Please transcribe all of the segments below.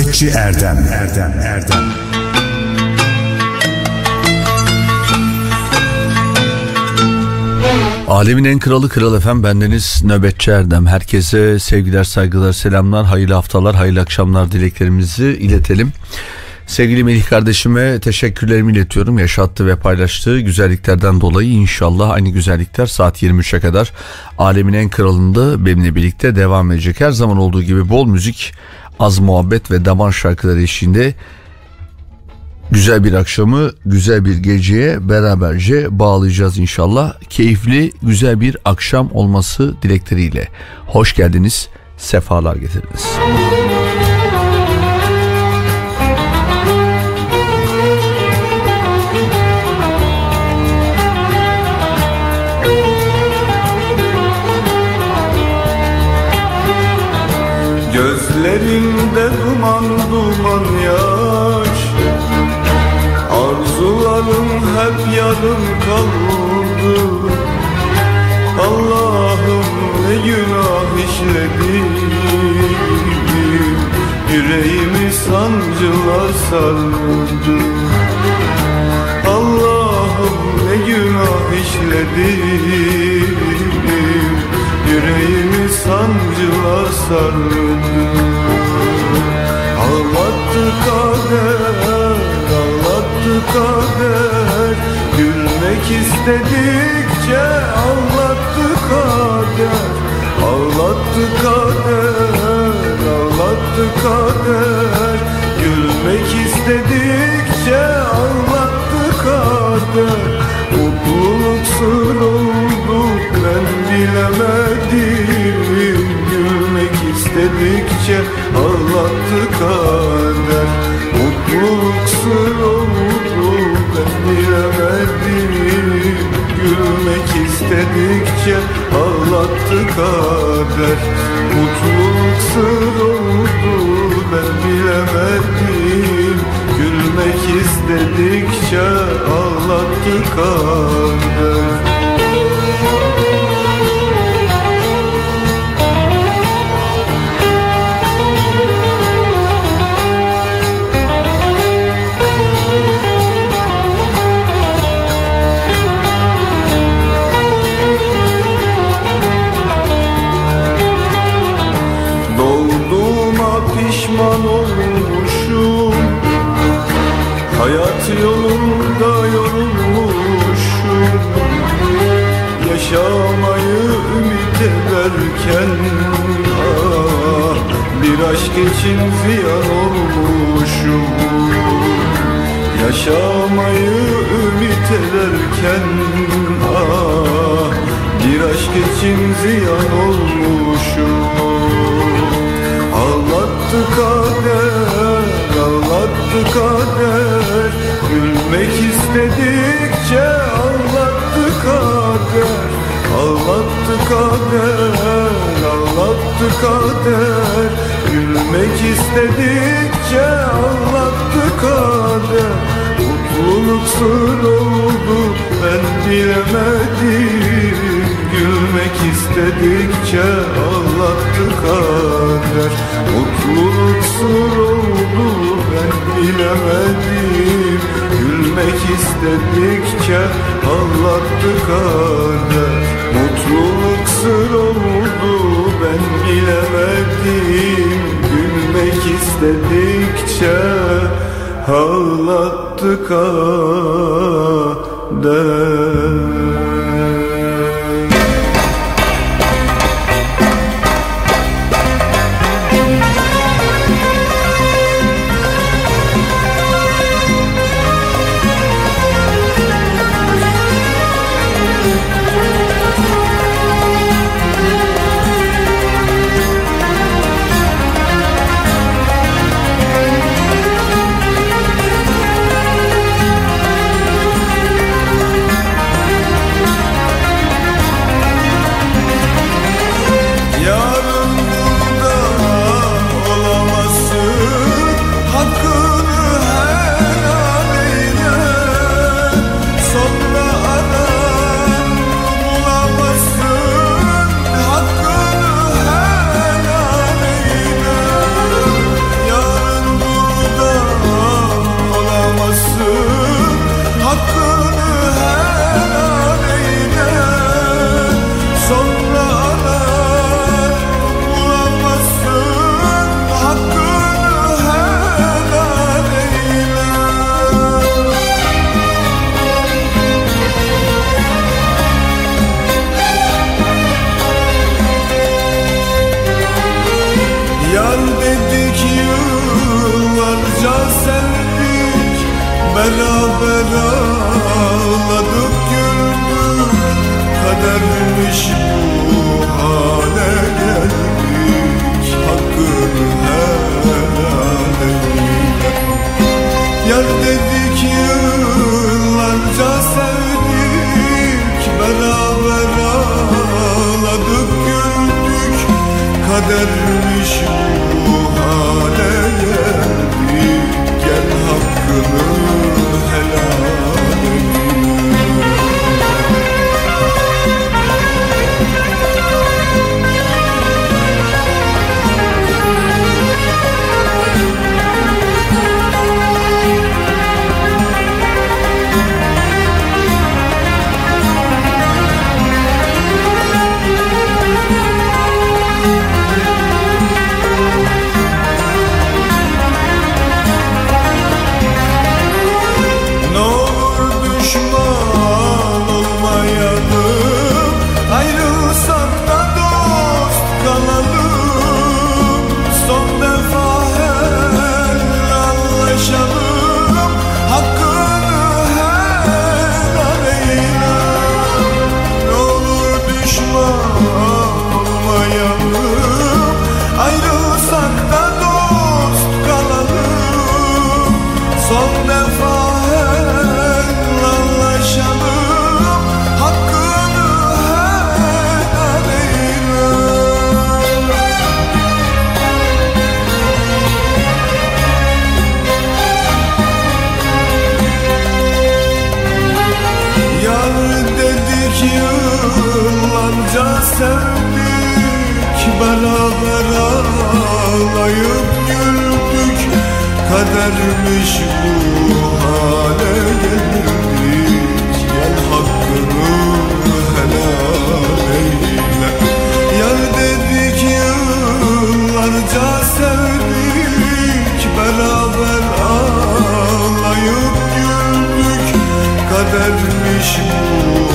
Nöbetçi Erdem Erdem Erdem Alemin en kralı kral efem bendeniz Nöbetçi Erdem. Herkese sevgiler, saygılar, selamlar, hayırlı haftalar, hayırlı akşamlar dileklerimizi iletelim. Sevgili Melih kardeşime teşekkürlerimi iletiyorum. Yaşattığı ve paylaştığı güzelliklerden dolayı inşallah aynı güzellikler saat 23'e kadar alemin en kralında benimle birlikte devam edecek. Her zaman olduğu gibi bol müzik, az muhabbet ve daman şarkıları eşliğinde güzel bir akşamı güzel bir geceye beraberce bağlayacağız inşallah. Keyifli güzel bir akşam olması dilekleriyle. Hoş geldiniz, sefalar getirdiniz. Gözlerinde duman duman yaş. Arzularım hep yarım kaldı. Allah'ım ne günah işledim. Yüreğimi sancılar sardı. Allah'ım ne günah işledim. Yüreğimi sancılar sardı Ağlattı kader, ağlattı kader Gülmek istedikçe ağlattı kader Ağlattı kader, ağlattı kader Gülmek istedikçe ağlattı kader Mutluluk sır oldu ben bilemedim. Gülmek istedikçe ağlattı kader Mutluluk sır oldu ben bilemedim Gülmek istedikçe ağlattı kader Mutluluk sır oldu ben bilemedim Gülmek istedikçe ağlattı kader için ziyan olmuşum Yaşamayı ümit ederken ah, Bir aşk için ziyan olmuşum. Ağlattı kader, ağlattı kader. Gülmek istedikçe ağlattı kader. Ağlattı kader, ağlattı kader Gülmek istedikçe ağlattı kader Mutluluk sır oldu ben bilemedim. Gülmek istedikçe ağlattı kader Mutluluk sır oldu ben bilemedim. Gülmek istedikçe ağlattı kader Mutluluk bilemedim Gülmek istedikçe ağlattı kader kadermiş bu hale ağlayıp güldük Kadermiş bu hale geldik. Gel hakkını helal eyle. Yar dedik yıllarca sevdik. Beraber ağlayıp güldük Kadermiş bu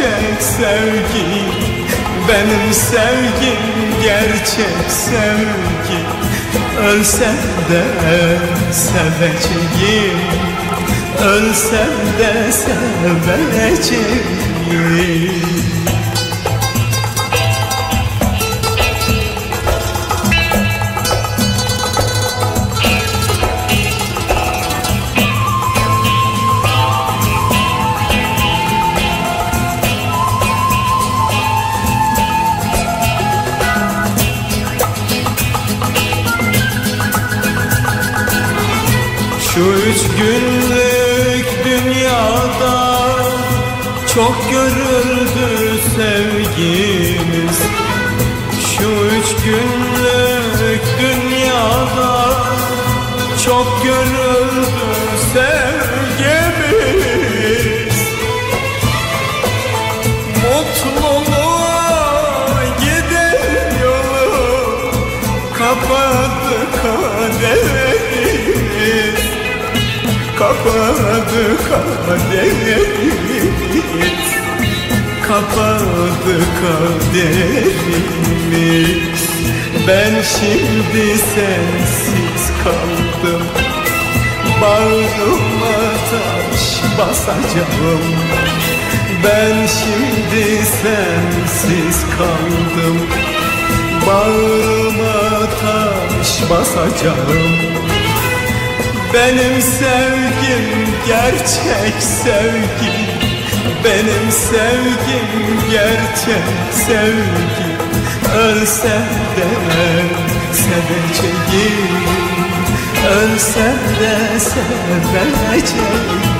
gerçek sevgi Benim sevgim gerçek sevgi. Ölsem de seveceğim Ölsem de seveceğim. Çok görüldü sevgimiz. Şu üç günlük dünyada çok görüldü sevgimiz. Mutluluğa giden yolu kapadı kaderimiz Kapadı kaderimiz Kapadı kaderimiz Ben şimdi sensiz kaldım. Bağrıma taş basacağım. Ben şimdi sensiz kaldım. Bağrıma taş basacağım Benim sevgim gerçek sevgi. Benim sevgim gerçek sevgi. Ölsem de seveceğim. Ölsem de seveceğim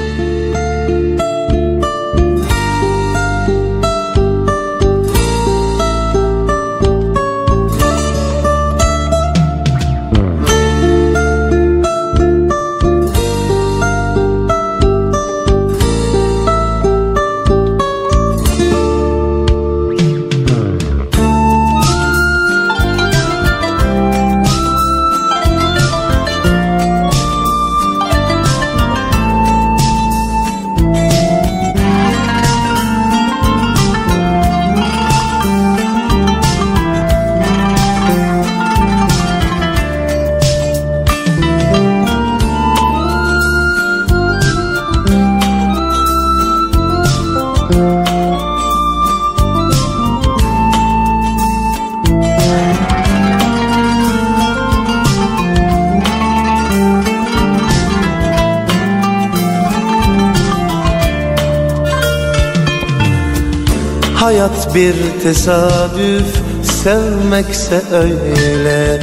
Hayat bir tesadüf sevmekse öyle.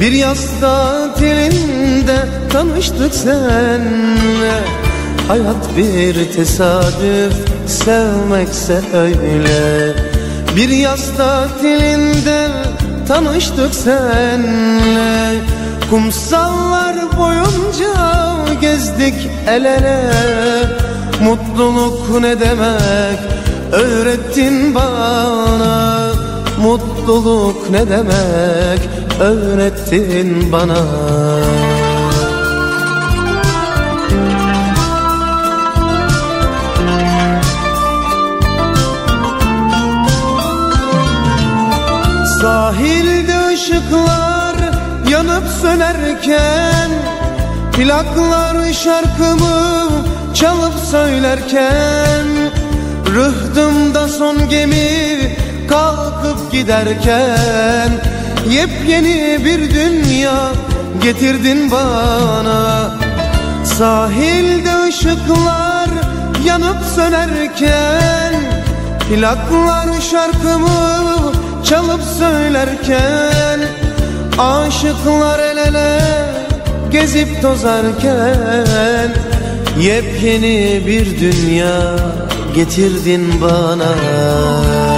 Bir yaz tatilinde tanıştık senle Hayat bir tesadüf sevmekse öyle. Bir yaz tatilinde tanıştık senle Kumsallar boyunca gezdik el ele. Mutluluk ne demek öğrettin bana Mutluluk ne demek? Öğrettin bana. Sahilde ışıklar yanıp sönerken Plaklar şarkımı çalıp söylerken Rıhtımda son gemi kalkıp giderken Yepyeni bir dünya getirdin bana. Sahilde ışıklar yanıp sönerken Plaklar şarkımı çalıp söylerken Aşıklar el ele gezip tozarken Yepyeni bir dünya getirdin bana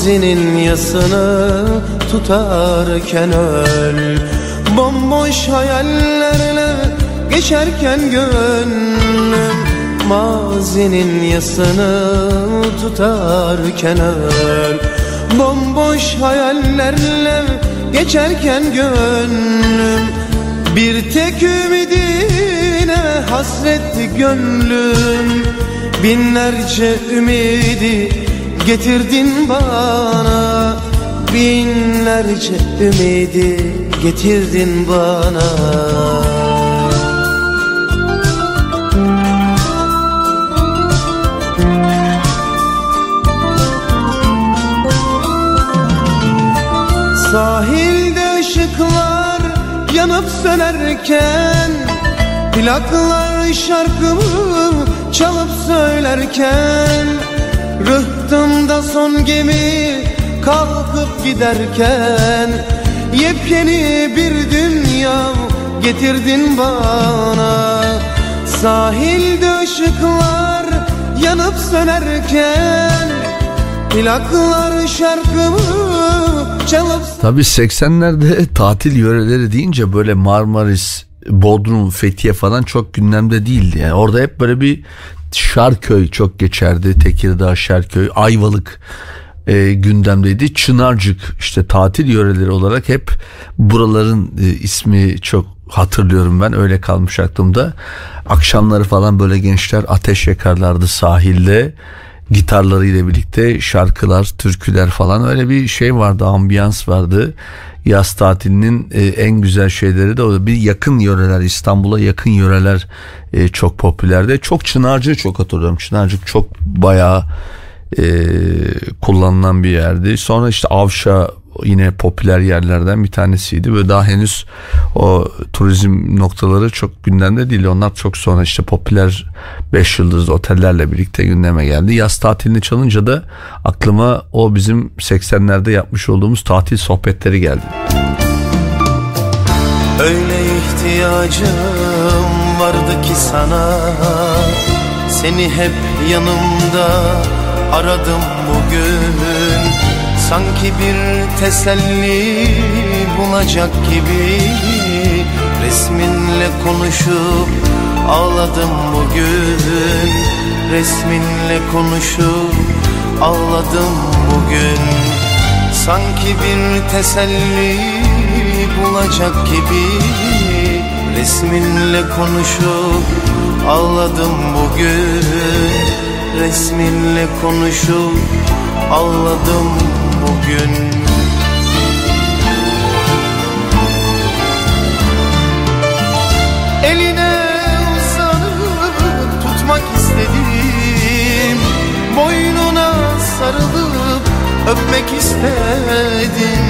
Mazinin yasını tutarken öl. Bomboş hayallerle geçerken gönlüm. Mazinin yasını tutarken öl. Bomboş hayallerle geçerken gönlüm. Bir tek ümidine hasretti gönlüm. Binlerce ümidi getirdin bana Binlerce ümidi getirdin bana. Sahilde ışıklar yanıp sönerken Plaklar şarkımı çalıp söylerken Rıhtımda son gemi kalkıp giderken Yepyeni bir dünya getirdin bana Sahilde ışıklar yanıp sönerken Plaklar şarkımı çalıp Tabii 80'lerde tatil yöreleri deyince böyle Marmaris, Bodrum, Fethiye falan çok gündemde değildi. Yani orada hep böyle bir Şarköy çok geçerdi. Tekirdağ, Şarköy, Ayvalık e, gündemdeydi. Çınarcık işte tatil yöreleri olarak hep buraların e, ismi çok hatırlıyorum ben öyle kalmış aklımda. Akşamları falan böyle gençler ateş yakarlardı sahilde gitarlarıyla birlikte şarkılar, türküler falan öyle bir şey vardı, ambiyans vardı. Yaz tatilinin e, en güzel şeyleri de o. Bir yakın yöreler, İstanbul'a yakın yöreler e, çok popülerdi. Çok Çınarcı çok hatırlıyorum. Çınarcık çok bayağı e, kullanılan bir yerdi. Sonra işte Avşa yine popüler yerlerden bir tanesiydi. Böyle daha henüz o turizm noktaları çok gündemde değil. Onlar çok sonra işte popüler 5 yıldızlı otellerle birlikte gündeme geldi. Yaz tatilini çalınca da aklıma o bizim 80'lerde yapmış olduğumuz tatil sohbetleri geldi. Öyle ihtiyacım vardı ki sana Seni hep yanımda aradım bugün Sanki bir teselli bulacak gibi Resminle konuşup ağladım bugün. Resminle konuşup ağladım bugün. Sanki bir teselli bulacak gibi Resminle konuşup ağladım bugün. Resminle konuşup ağladım bugün. Eline uzanıp tutmak istedim. Boynuna sarılıp öpmek istedim.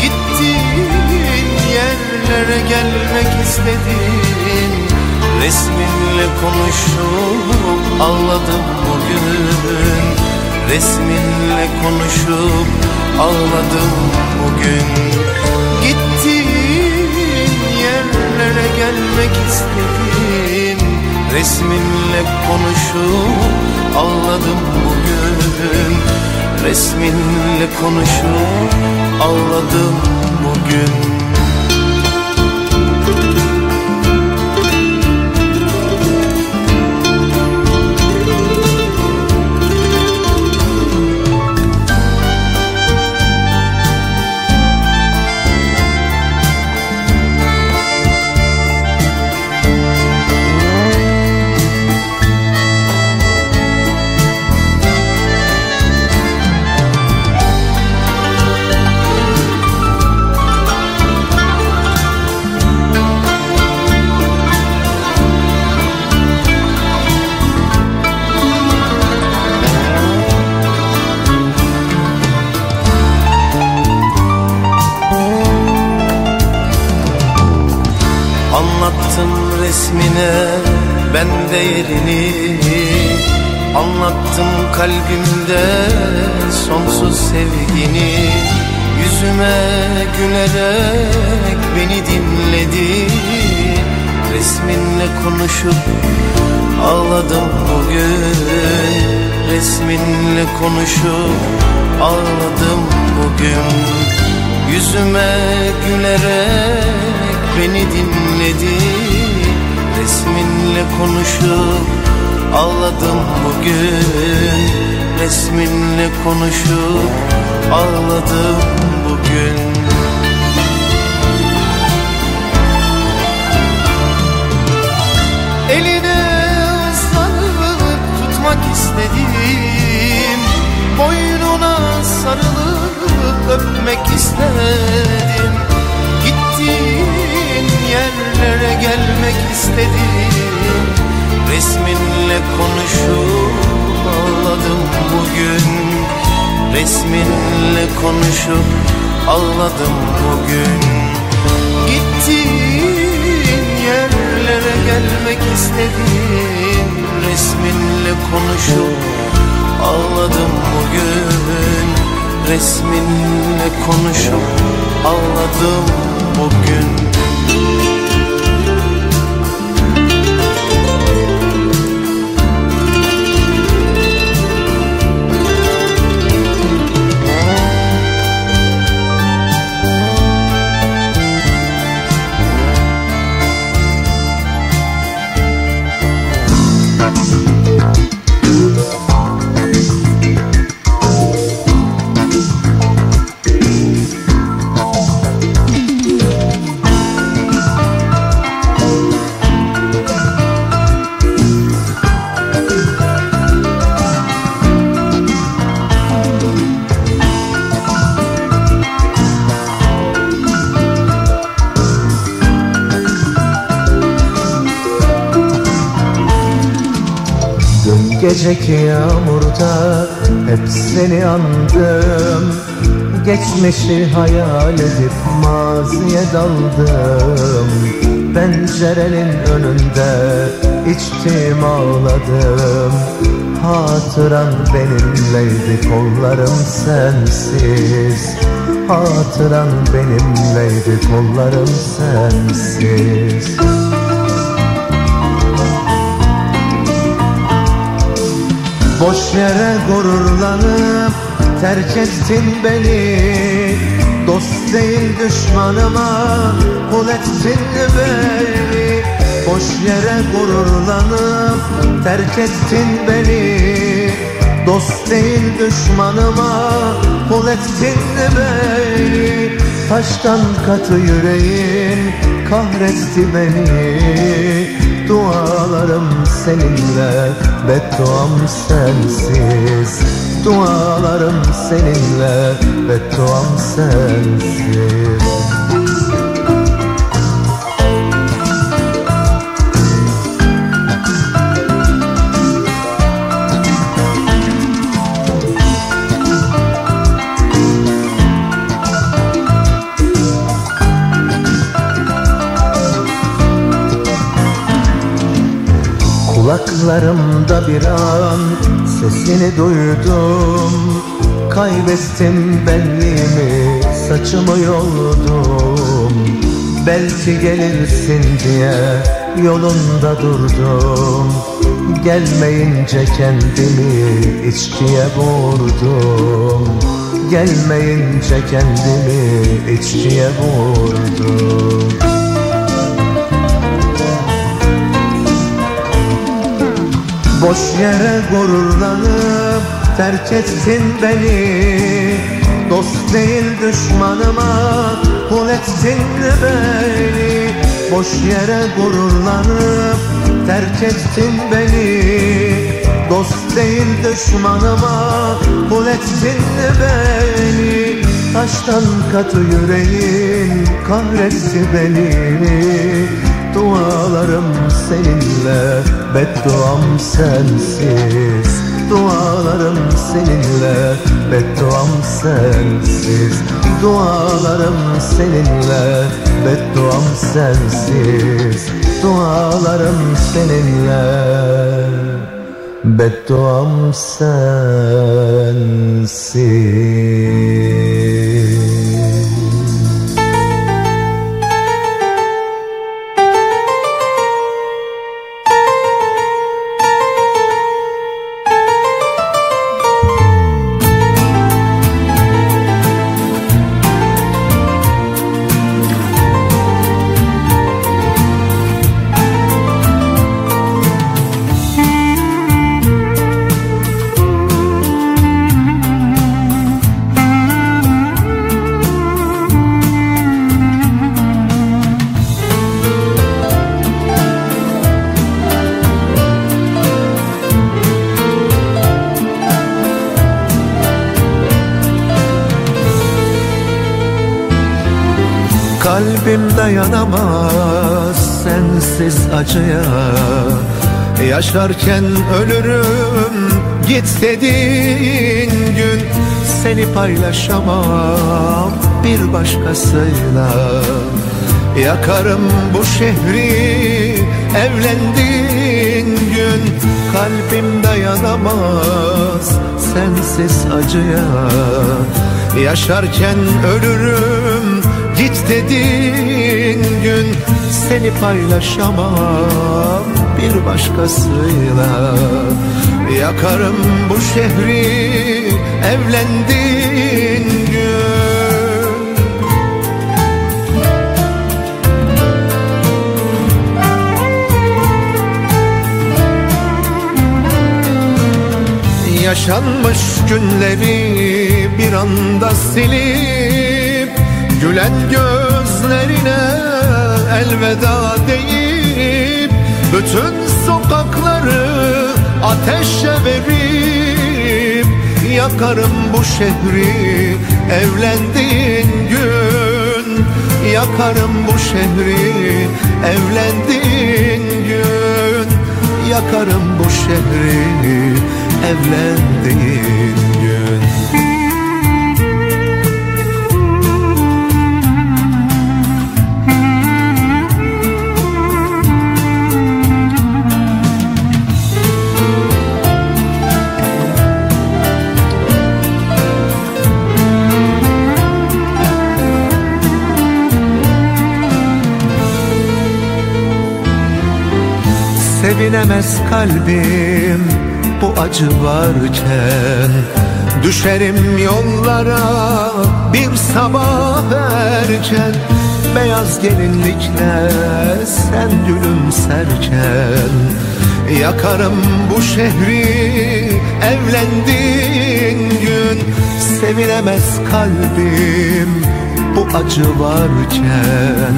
Gittiğin yerlere gelmek istedim. Resminle konuşup ağladım bugün Resminle konuşup ağladım bugün. Gittiğin yerlere gelmek istedim. Resminle konuşup ağladım bugün. Resminle konuşup ağladım bugün de yerini Anlattım kalbimde sonsuz sevgini. Yüzüme gülerek beni dinledi. Resminle konuşup ağladım bugün. Resminle konuşup ağladım bugün. Yüzüme gülerek beni dinledi Resminle konuşup ağladım bugün. Resminle konuşup ağladım bugün. Eline ıslanıp tutmak istedim. Boynuna sarılıp öpmek istedim. Gittiğin yerlere gelmek istedim. Resminle konuşup ağladım bugün. Resminle konuşup ağladım bugün. Gittiğin yerlere gelmek istedim. Resminle konuşup ağladım bugün. Resminle konuşup ağladım bugün Geceki yağmurda hep seni andım. Geçmişi hayal edip maziye daldım. Pencerenin önünde içtim ağladım. Hatıran benimleydi kollarım sensiz. Hatıran benimleydi kollarım sensiz Boş yere gururlanıp terk ettin beni. Dost değil düşmanıma kul ettin beni Boş yere gururlanıp terk ettin beni. Dost değil düşmanıma kul ettin beni Taştan katı yüreğin kahretti beni Dualarım seninle bedduam sensiz. Dualarım seninle bedduam sensiz Kulaklarımda bir an sesini duydum. Kaybettim benliğimi saçımı yoldum. Belki gelirsin diye yolunda durdum. Gelmeyince kendimi içkiye vurdum. Gelmeyince kendimi içkiye vurdum Boş yere gururlanıp terk ettin beni. Dost değil düşmanıma kul ettin beni. Boş yere gururlanıp terk ettin beni. Dost değil düşmanıma kul ettin beni. Taştan katı yüreğin kahretti beni. Dualarım seninle bedduam sensiz Dualarım seninle. Bedduam sensiz Dualarım seninle. Bedduam sensiz Dualarım seninle. Bedduam sensiz Kalbim dayanamaz sensiz acıya. Yaşarken ölürüm git dediğin gün Seni paylaşamam bir başkasıyla. Yakarım bu şehri evlendiğin gün Kalbim dayanamaz sensiz acıya. Yaşarken ölürüm git dediğin gün Seni paylaşamam bir başkasıyla. Yakarım bu şehri evlendiğin gün. Yaşanmış günleri bir anda silip Gülen gözlerine elveda deyip Bütün sokakları ateşe verip Yakarım bu şehri evlendiğin gün. Yakarım bu şehri evlendiğin gün. Yakarım bu şehri evlendiğin gün Sevinemez kalbim bu acı varken. Düşerim yollara bir sabah erken. Beyaz gelinlikle sen gülümserken Yakarım bu şehri evlendiğin gün. Sevilemez kalbim bu acı varken.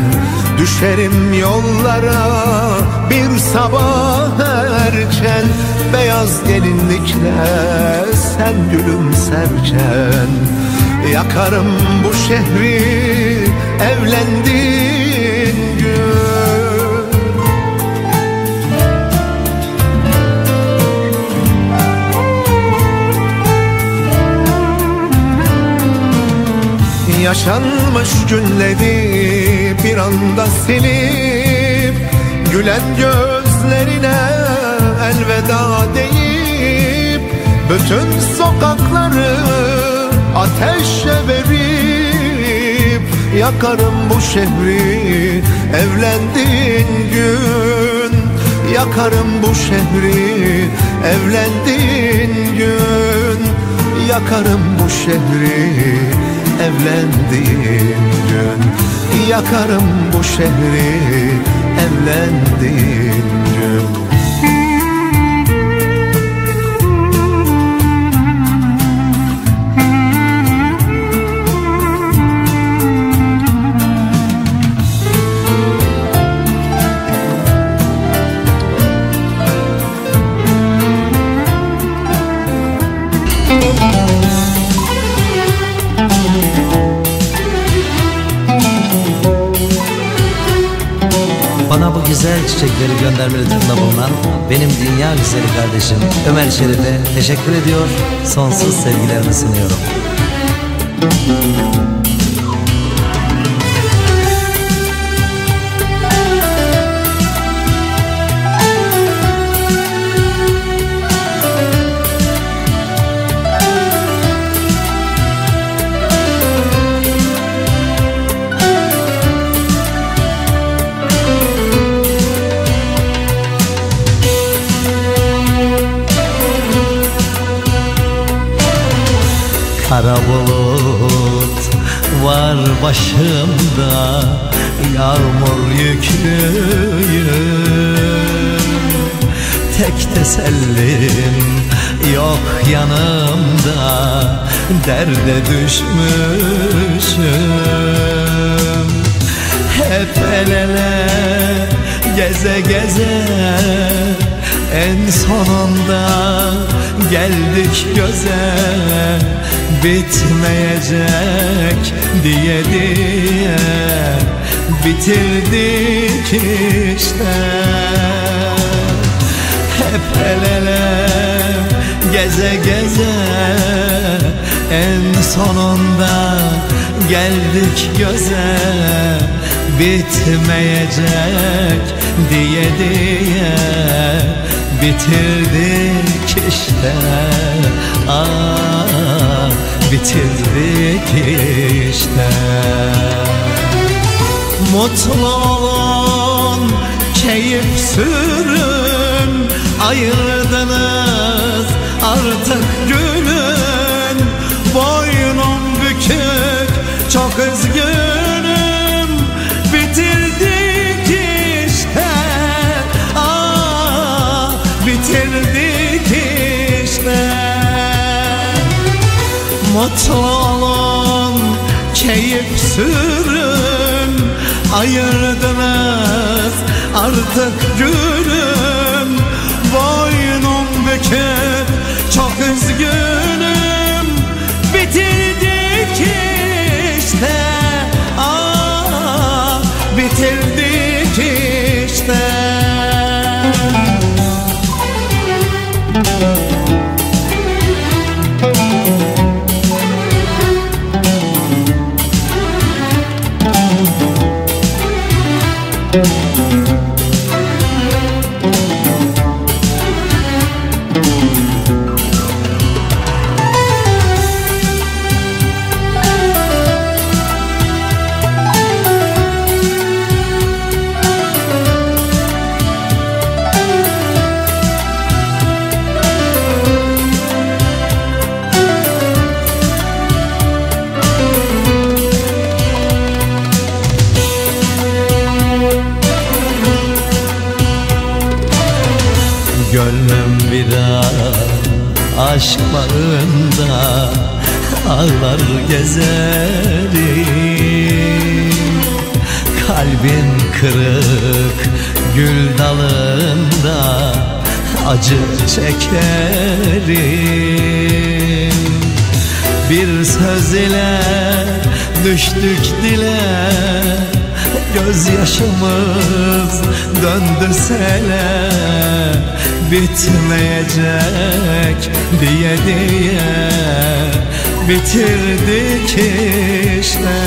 Düşerim yollara bir sabah erken Beyaz gelinlikle sen gülümserken Yakarım bu şehri evlendiğin gün. Yaşanmış günleri bir anda silip Gülen gözlerine elveda deyip Bütün sokakları ateşe verip Yakarım bu şehri evlendiğin gün. Yakarım bu şehri evlendiğin gün. Yakarım bu şehri evlendiğin gün. Yakarım bu şehri evlendiğin çiçekleri gönderme lütfunda bulunan benim dünya güzeli kardeşim Ömer Şerif'e teşekkür ediyor. Sonsuz sevgilerimi sunuyorum. Kara başımda Yağmur yüklüyüm Tek tesellim yok yanımda Derde düşmüşüm. Hep el ele geze geze. En sonunda geldik göze bitmeyecek diye diye bitirdik işte. Hep el ele geze geze en sonunda geldik göze. Bitmeyecek diye diye bitirdik işte. Ah bitirdik işte Mutlu olun keyif sürün ayırdınız artık gülün Olun, keyif sürün Ayırdınız artık gülüm. Boynum bükük, çok üzgünüm. Bitirdik işte ah, Bitirdik işte aşk bağında Ağlar gezerim. Kalbin kırık gül dalında Acı çekerim. Bir söz ile düştük dile Gözyaşımız döndü sele Bitmeyecek diye diye Bitirdik işte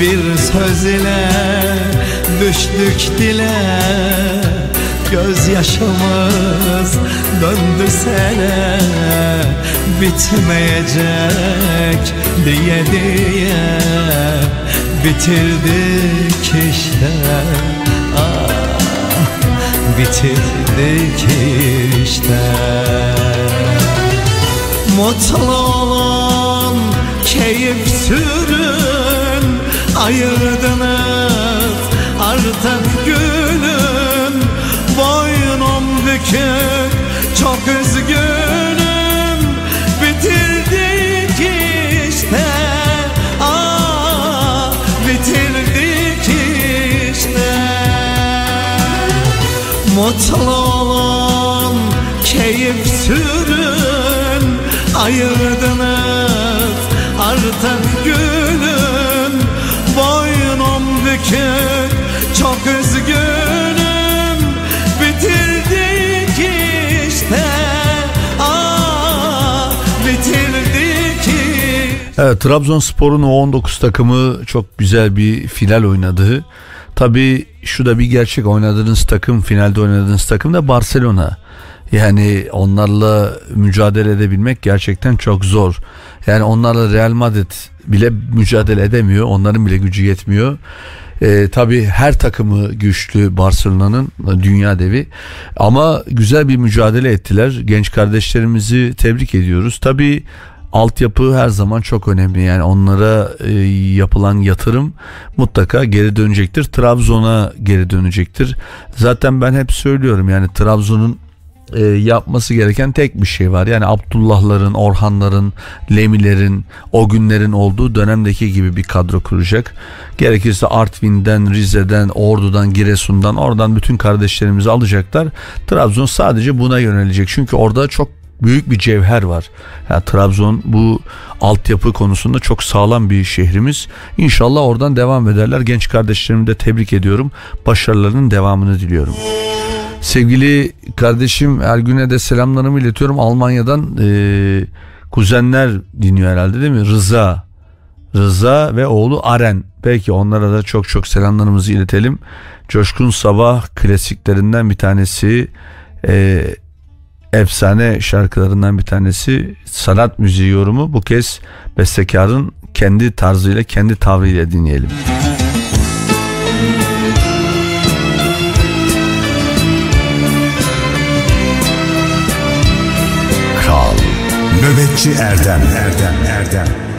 Bir söz ile düştük dile Gözyaşımız döndü sele. Bitmeyecek diye diye Bitirdik işte Bitirdik işte. Mutlu olun, keyif sürün Ayırdınız artık gülüm Boynum bükük, çok üzgünüm Bitirdik işte Mutlu olun, keyif sürün Ayırdınız artık gülüm Boynum bükük, çok üzgünüm Bitirdik işte ah, Bitirdik işte Evet Trabzonspor'un o 19 takımı çok güzel bir final oynadı. Tabii şu da bir gerçek oynadığınız takım finalde oynadığınız takım da Barcelona. Yani onlarla mücadele edebilmek gerçekten çok zor. Yani onlarla Real Madrid bile mücadele edemiyor. Onların bile gücü yetmiyor. Ee, tabii her takımı güçlü Barcelona'nın dünya devi. Ama güzel bir mücadele ettiler. Genç kardeşlerimizi tebrik ediyoruz. Tabii altyapı her zaman çok önemli. Yani onlara e, yapılan yatırım mutlaka geri dönecektir. Trabzon'a geri dönecektir. Zaten ben hep söylüyorum yani Trabzon'un e, yapması gereken tek bir şey var. Yani Abdullahların, Orhanların, Lemilerin, o günlerin olduğu dönemdeki gibi bir kadro kuracak. Gerekirse Artvin'den, Rize'den, Ordu'dan, Giresun'dan oradan bütün kardeşlerimizi alacaklar. Trabzon sadece buna yönelecek. Çünkü orada çok büyük bir cevher var. Yani Trabzon bu altyapı konusunda çok sağlam bir şehrimiz. İnşallah oradan devam ederler. Genç kardeşlerimi de tebrik ediyorum. Başarılarının devamını diliyorum. Sevgili kardeşim Ergün'e de selamlarımı iletiyorum. Almanya'dan e, kuzenler dinliyor herhalde değil mi? Rıza. Rıza ve oğlu Aren. Peki onlara da çok çok selamlarımızı iletelim. Coşkun Sabah klasiklerinden bir tanesi. E, efsane şarkılarından bir tanesi. Sanat müziği yorumu bu kez bestekarın kendi tarzıyla kendi tavrıyla dinleyelim. Kral Nöbetçi Erdem Erdem Erdem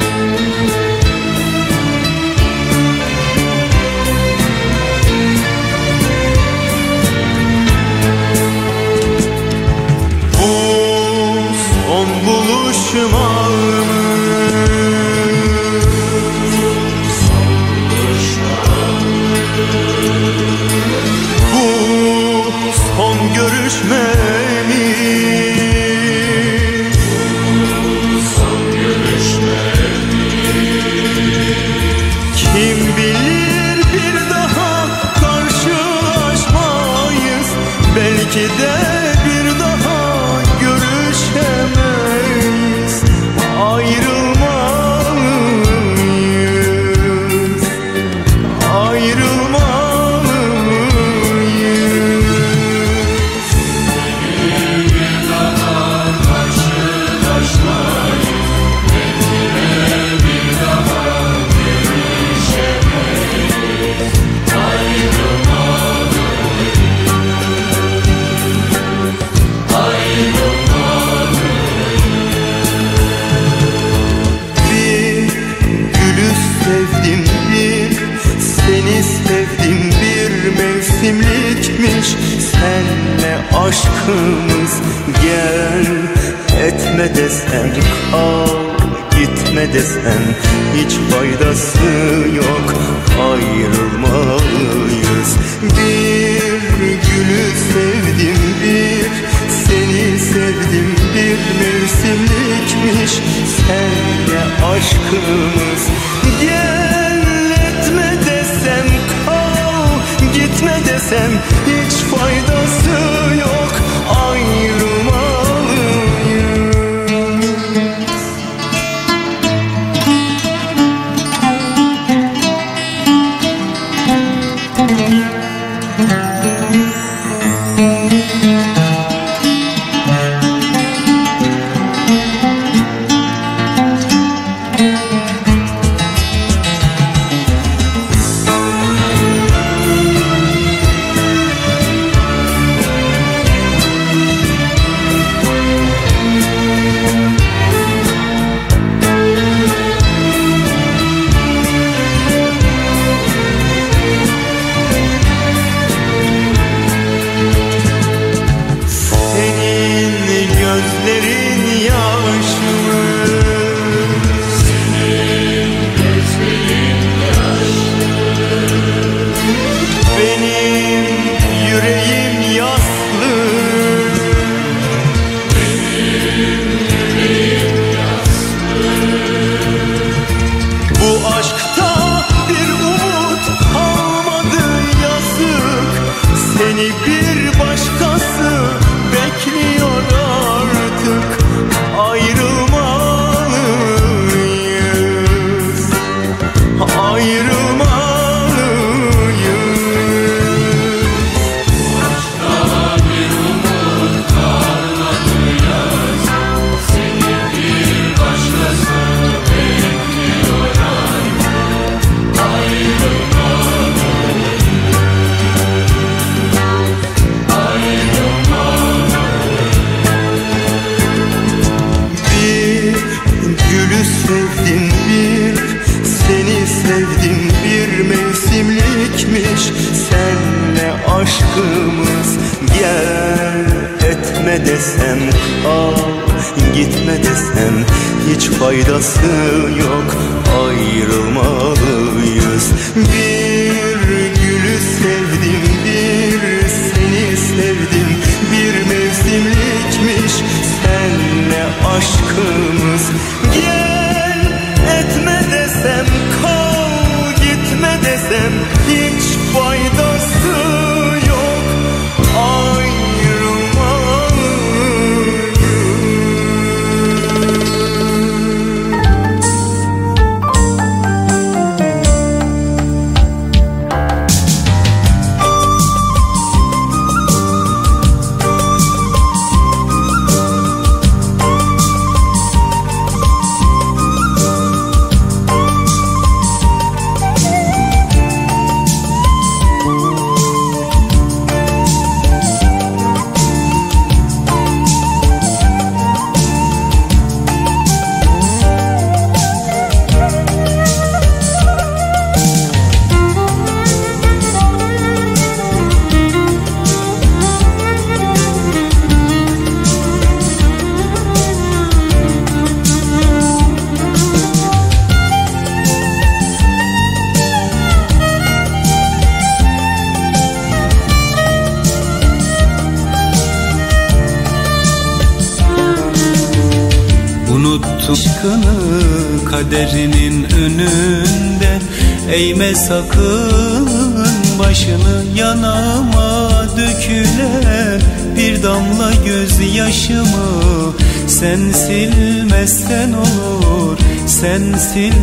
sakın başını yanıma dökülen Bir damla gözyaşımı. Sen silmezsen olur Sen silmezsen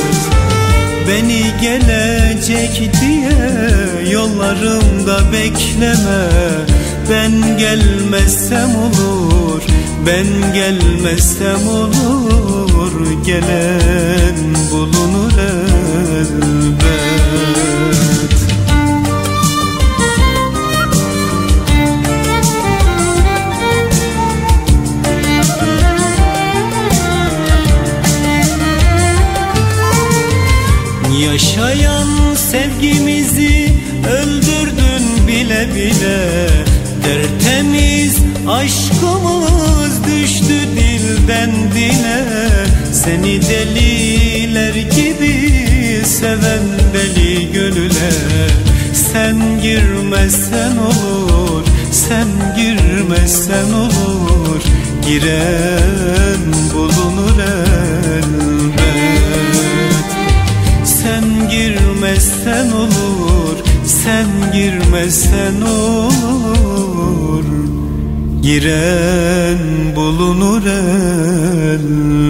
Beni gelecek diye yollarımda bekleme. Ben gelmezsem olur, ben gelmezsem olur Gelen bulunur sevgimizi öldürdün bile bile. Tertemiz aşkımız düştü dilden dile. Seni deliler gibi seven deli gönüle. Sen girmezsen olur Sen girmezsen olur. Giren bulunur elbet girmezsen olur Sen girmezsen olur. Giren bulunur elbet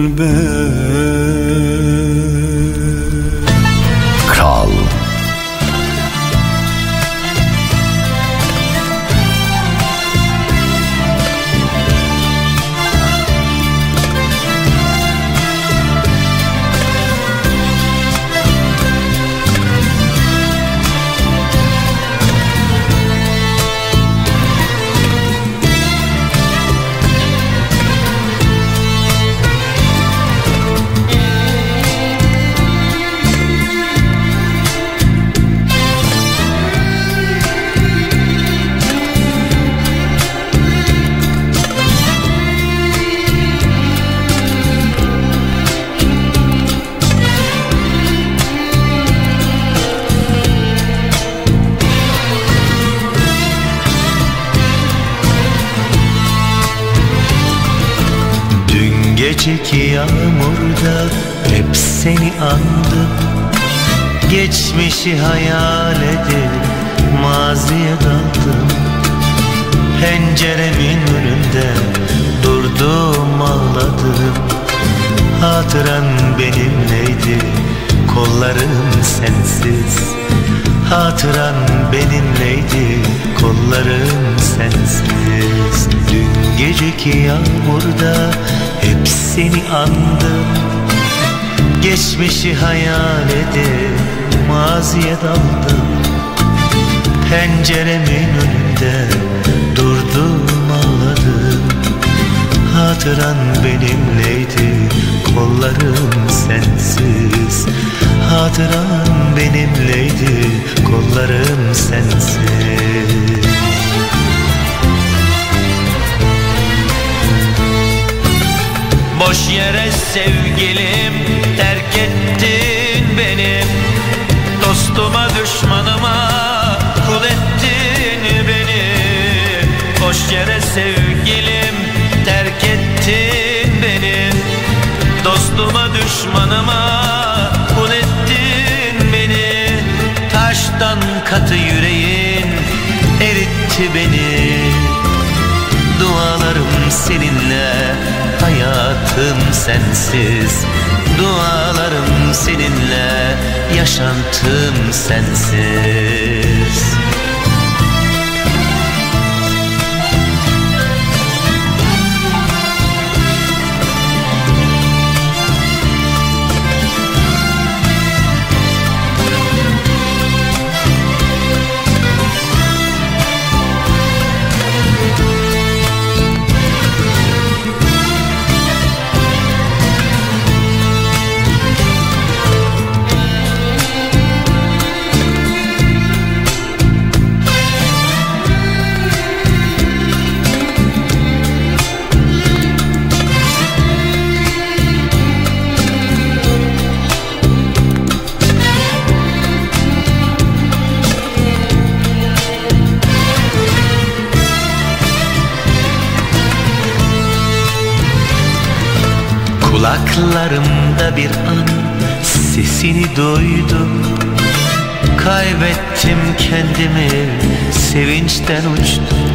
Düşmanıma kul ettin beni. Taştan katı yüreğin eritti beni. Dualarım seninle hayatım sensiz. Dualarım seninle yaşantım sensiz Bir an sesini duydum Kaybettim kendimi sevinçten uçtum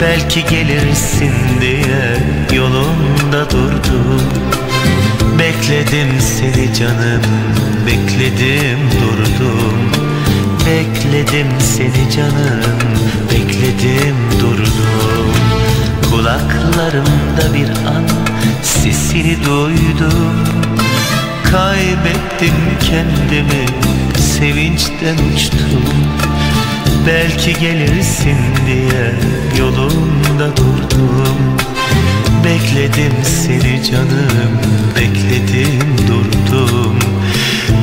Belki gelirsin diye yolunda durdum Bekledim seni canım bekledim durdum Bekledim seni canım bekledim durdum Kulaklarımda bir an sesini duydum. Kaybettim kendimi. Sevinçten uçtum. Belki gelirsin diye yolunda durdum. Bekledim seni canım. Bekledim durdum.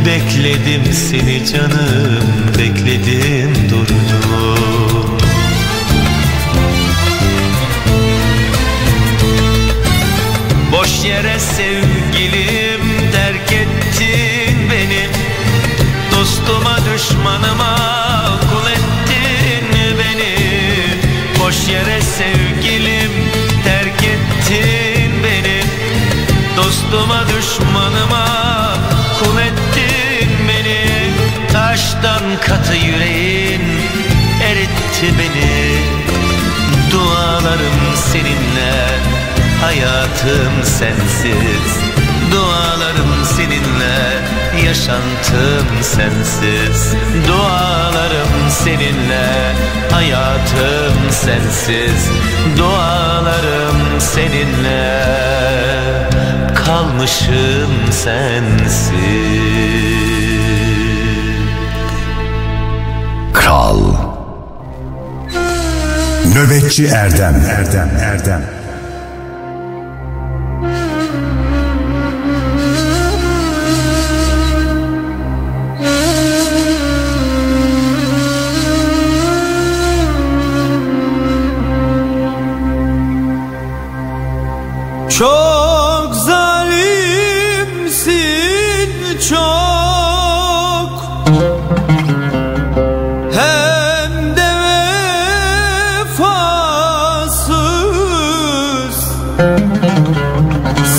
Bekledim seni canım. Bekledim durdum Yanlış yere sevgilim terk ettin beni. Dostuma düşmanıma kul ettin beni. Boş yere sevgilim terk ettin beni. Dostuma düşmanıma kul ettin beni. Taştan katı yüreğin eritti beni. Dualarım seninle hayatım sensiz. Dualarım seninle yaşantım sensiz. Dualarım seninle hayatım sensiz. Dualarım seninle kalmışım sensiz. Kral. Nöbetçi Erdem. Erdem Erdem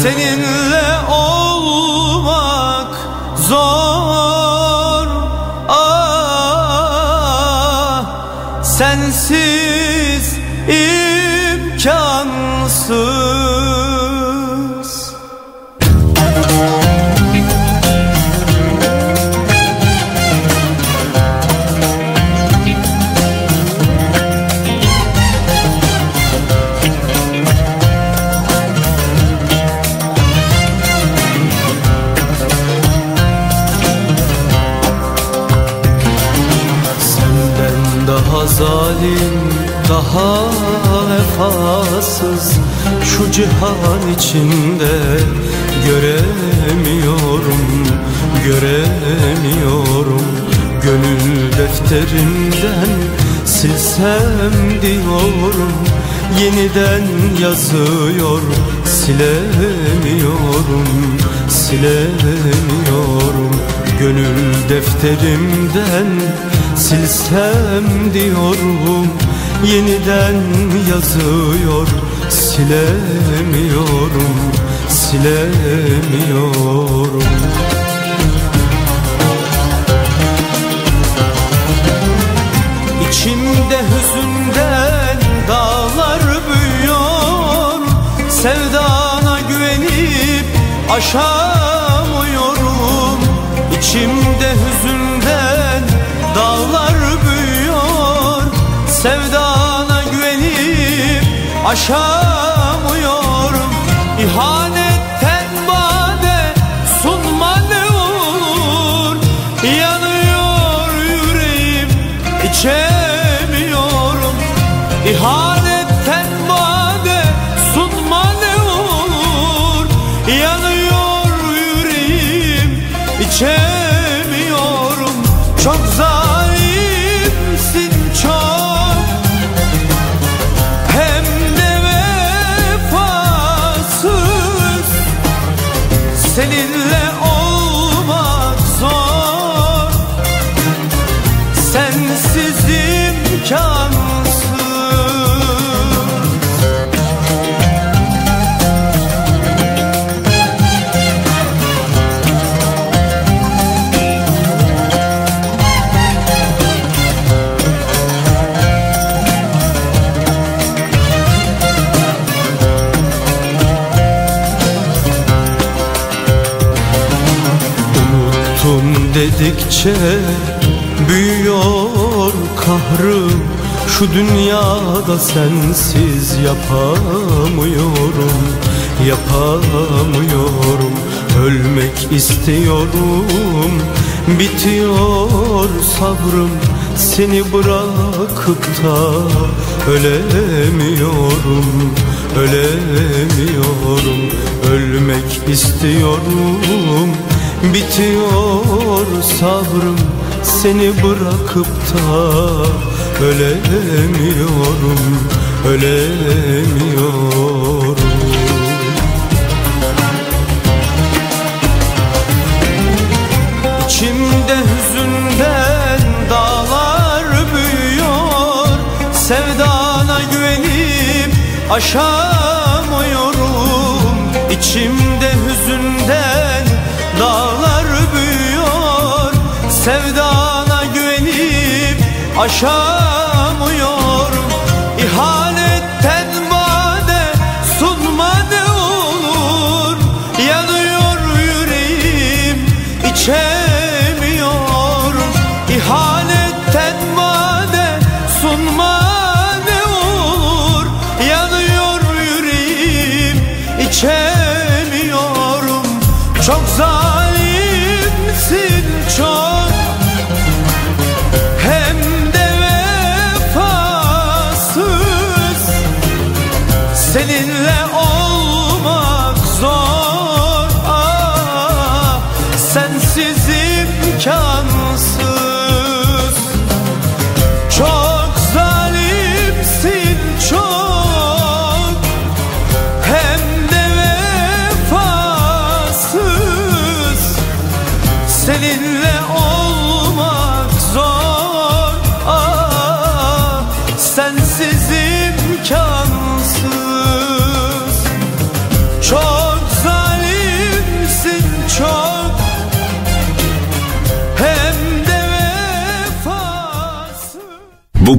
Seninle Şu cihan içinde göremiyorum, göremiyorum. Gönül defterimden silsem diyorum Yeniden yazıyor, silemiyorum, silemiyorum. Gönül defterimden silsem diyorum Yeniden yazıyor silemiyorum silemiyorum. İçimde hüzünden dağlar büyüyor. Sevdana güvenip aşamıyorum. İçimde hüzünden aşamıyorum İhanetten dedikçe büyüyor kahrım Şu dünyada sensiz yapamıyorum Yapamıyorum. Ölmek istiyorum Bitiyor sabrım. Seni bırakıp da ölemiyorum Ölemiyorum. Ölmek istiyorum Bitiyor sabrım Seni bırakıp da ölemiyorum Ölemiyorum. İçimde hüzünden dağlar büyüyor Sevdana güvenip aşamıyorum. İçimde hüzünden güvenip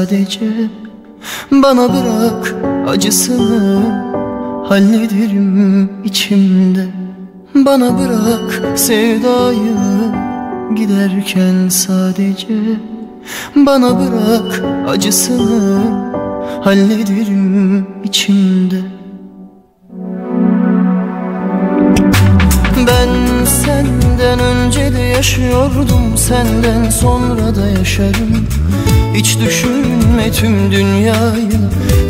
Sadece Bana bırak acısını hallederim içimde. Bana bırak sevdayı giderken sadece Bana bırak acısını hallederim içimde. Ben senden önce de yaşıyordum Senden sonra da yaşarım Hiç düşünme tüm dünyayı.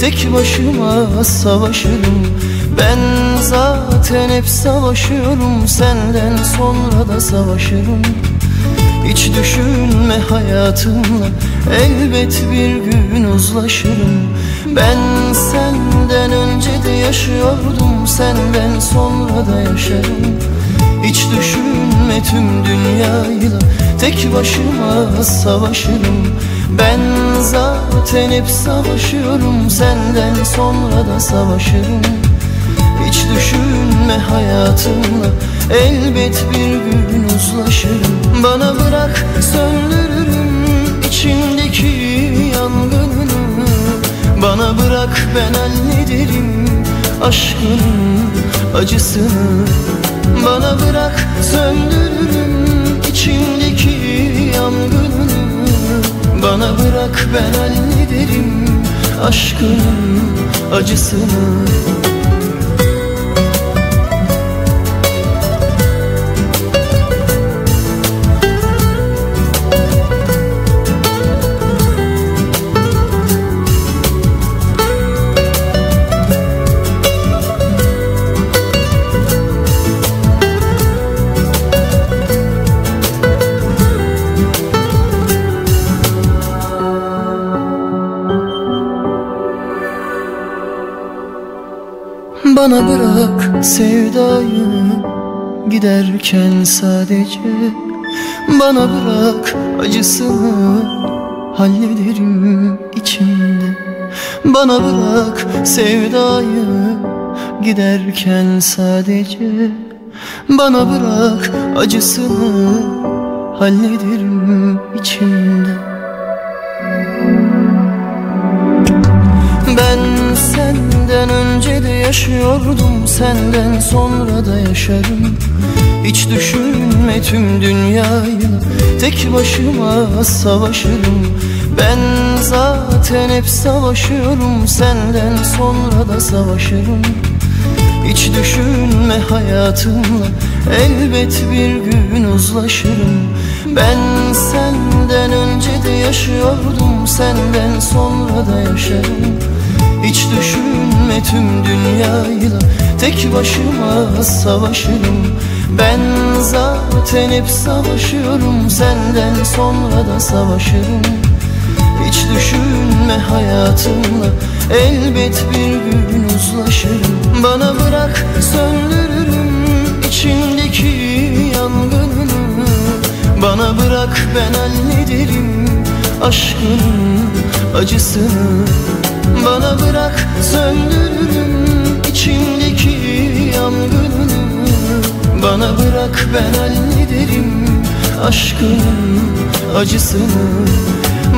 Tek başıma savaşırım. Ben zaten hep savaşıyorum. Senden sonra da savaşırım. Hiç düşünme hayatımla. Elbet bir gün uzlaşırım. Ben senden önce de yaşıyordum. Senden sonra da yaşarım. Hiç düşünme tüm dünyayla. Tek başıma savaşırım Ben zaten hep savaşıyorum Senden sonra da savaşırım. Hiç düşünme hayatımla Elbet bir gün uzlaşırım. Bana bırak söndürürüm içindeki yangınını. Bana bırak ben hallederim aşkının acısını. Bana bırak söndürürüm acısını sevdayı giderken sadece Bana bırak acısını hallederim içimde Bana bırak sevdayı giderken sadece Bana bırak acısını hallederim içimde senden önce de yaşıyordum Senden sonra da yaşarım. Hiç düşünme tüm dünyayı Tek başıma savaşırım. Ben zaten hep savaşıyorum Senden sonra da savaşırım. Hiç düşünme hayatımla Elbet bir gün uzlaşırım. Ben senden önce de yaşıyordum Senden sonra da yaşarım Hiç düşünme tüm dünyayla. Tek başıma savaşırım. Ben zaten hep savaşıyorum. Senden sonra da savaşırım. Hiç düşünme hayatımla. Elbet bir gün uzlaşırım. Bana bırak söndürürüm içindeki yangınını. Bana bırak ben hallederim aşkın acısını Bana bırak söndürürüm içindeki yangınını Bana bırak ben hallederim aşkın acısını.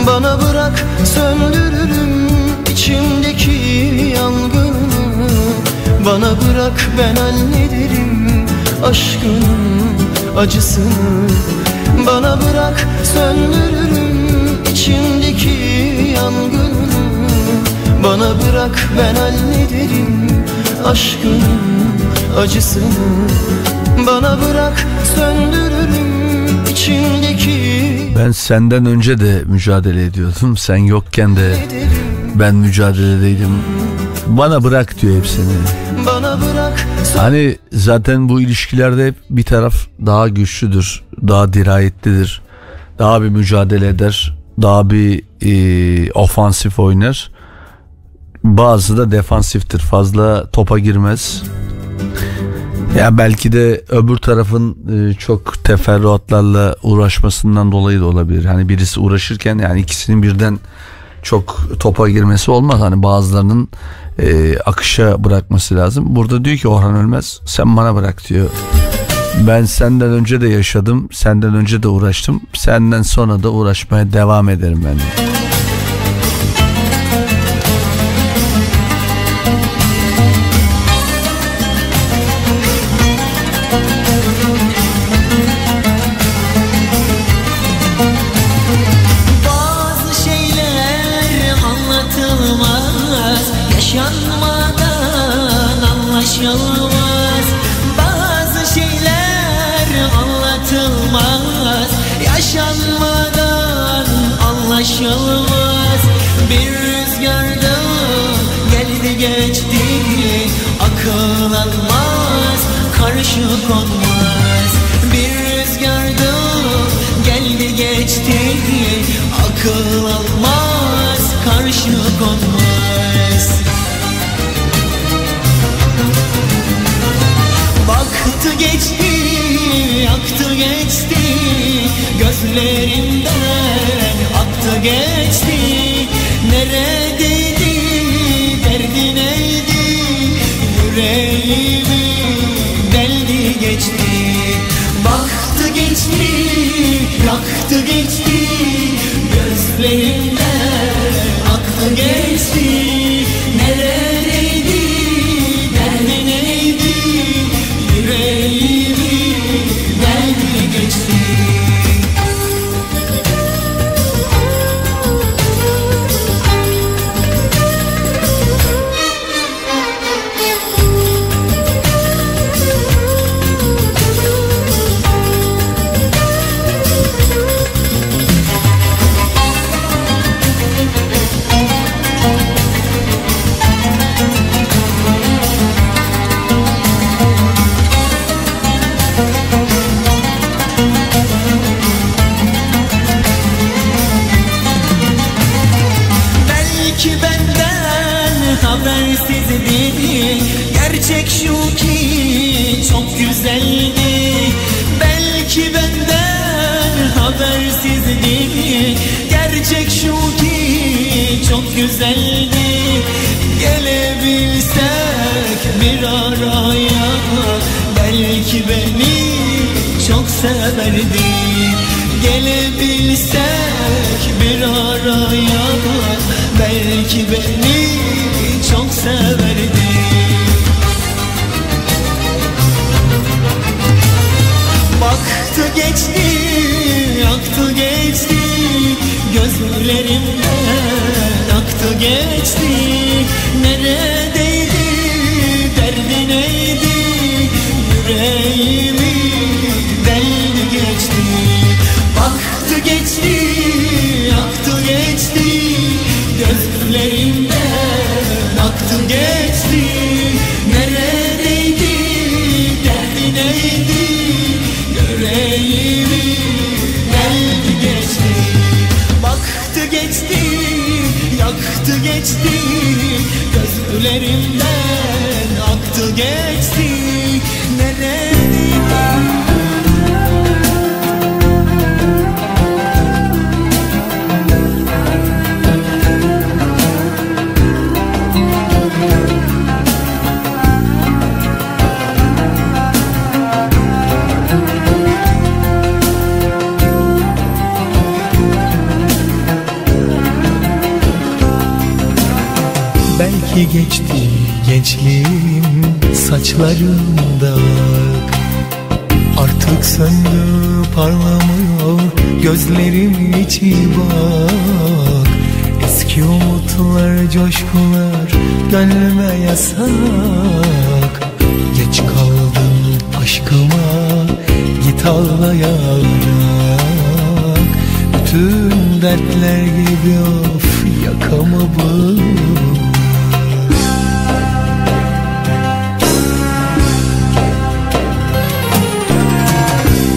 Bana bırak söndürürüm içimdeki yangını Bana bırak ben hallederim aşkın acısını. Bana bırak söndürürüm içimdeki yangını Bana bırak ben hallederim aşkın acısını Bana bırak söndürürüm içimdeki Ben senden önce de mücadele ediyordum. Sen yokken de ben mücadeledeydim. Bana bırak diyor hepsini. Bana bırak Hani zaten bu ilişkilerde hep bir taraf daha güçlüdür, daha dirayetlidir, daha bir mücadele eder, daha bir e, ofansif oynar. Bazı da defansiftir, fazla topa girmez. Ya belki de öbür tarafın e, çok teferruatlarla uğraşmasından dolayı da olabilir. Hani birisi uğraşırken yani ikisinin birden çok topa girmesi olmaz. Hani bazılarının e, akışa bırakması lazım. Burada diyor ki Orhan Ölmez sen bana bırak diyor. Ben senden önce de yaşadım, senden önce de uğraştım. Senden sonra da uğraşmaya devam ederim ben. diyor. Parlamıyor gözlerim içi bak. Eski umutlar coşkular gönlüme yasak. Geç kaldın aşkıma git ağlayarak. Bütün dertler gibi of yakamı bul.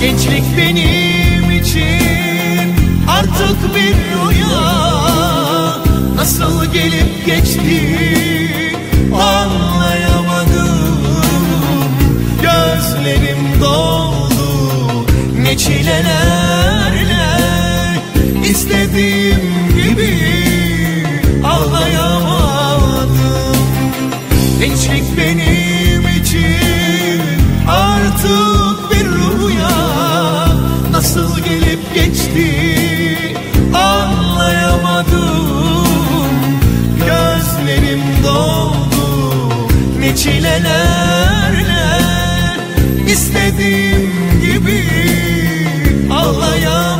Gençlik için artık bir rüya Nasıl gelip geçti anlayamadım. Gözlerim doldu ne çilelerle istediğim gibi ağlayamadım. Gençlik benim için artık bir rüya Nasıl gelip geçti ne çilelerle istediğim gibi ağlayamadım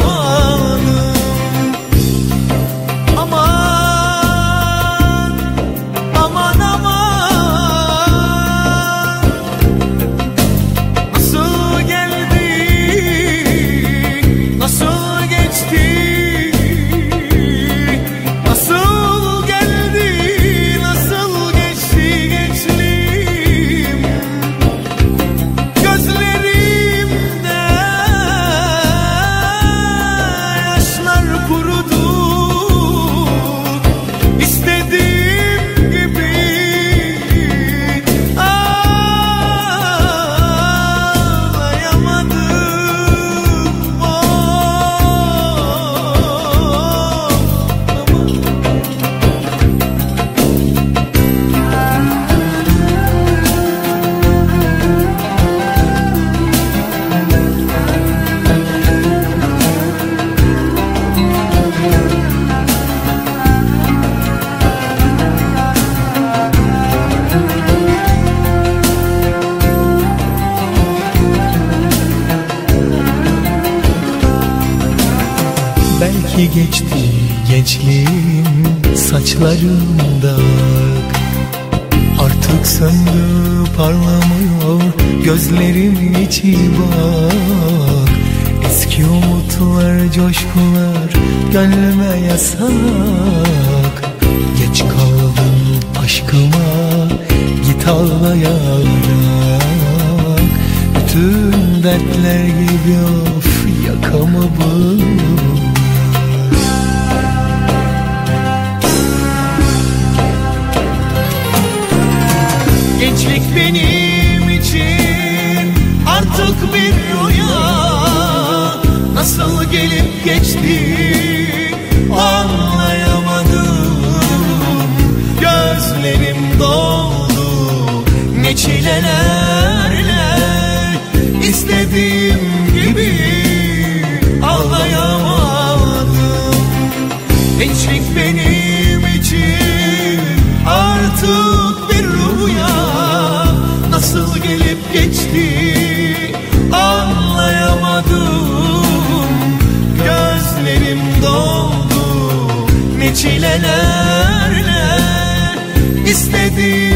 saçlarımda Artık söndü parlamıyor. Gözlerim içi bak. Eski umutlar coşkular gönlüme yasak çilelerle istediğim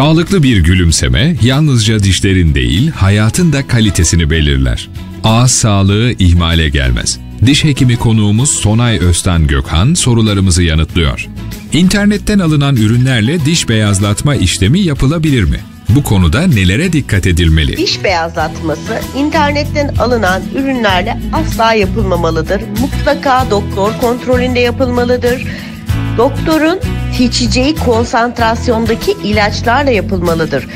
Sağlıklı bir gülümseme yalnızca dişlerin değil hayatın da kalitesini belirler. Ağız sağlığı ihmale gelmez. Diş hekimi konuğumuz Sonay Öztan Gökhan sorularımızı yanıtlıyor. İnternetten alınan ürünlerle diş beyazlatma işlemi yapılabilir mi? Bu konuda nelere dikkat edilmeli? Diş beyazlatması internetten alınan ürünlerle asla yapılmamalıdır. Mutlaka doktor kontrolünde yapılmalıdır. Doktorun seçeceği konsantrasyondaki ilaçlarla yapılmalıdır.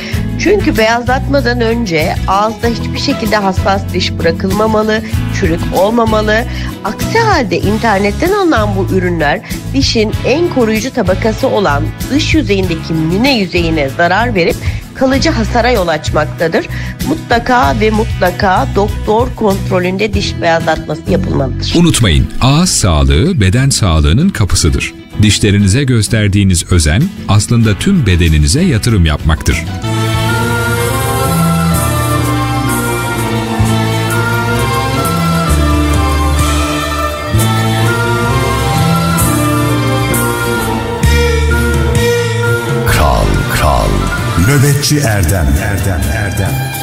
Çünkü beyazlatmadan önce ağızda hiçbir şekilde hassas diş bırakılmamalı, çürük olmamalı. Aksi halde internetten alınan bu ürünler dişin en koruyucu tabakası olan dış yüzeyindeki mine yüzeyine zarar verip kalıcı hasara yol açmaktadır. Mutlaka ve mutlaka doktor kontrolünde diş beyazlatması yapılmalıdır. Unutmayın, ağız sağlığı beden sağlığının kapısıdır. Dişlerinize gösterdiğiniz özen aslında tüm bedeninize yatırım yapmaktır. Kral Kral Nöbetçi Erdem Erdem Erdem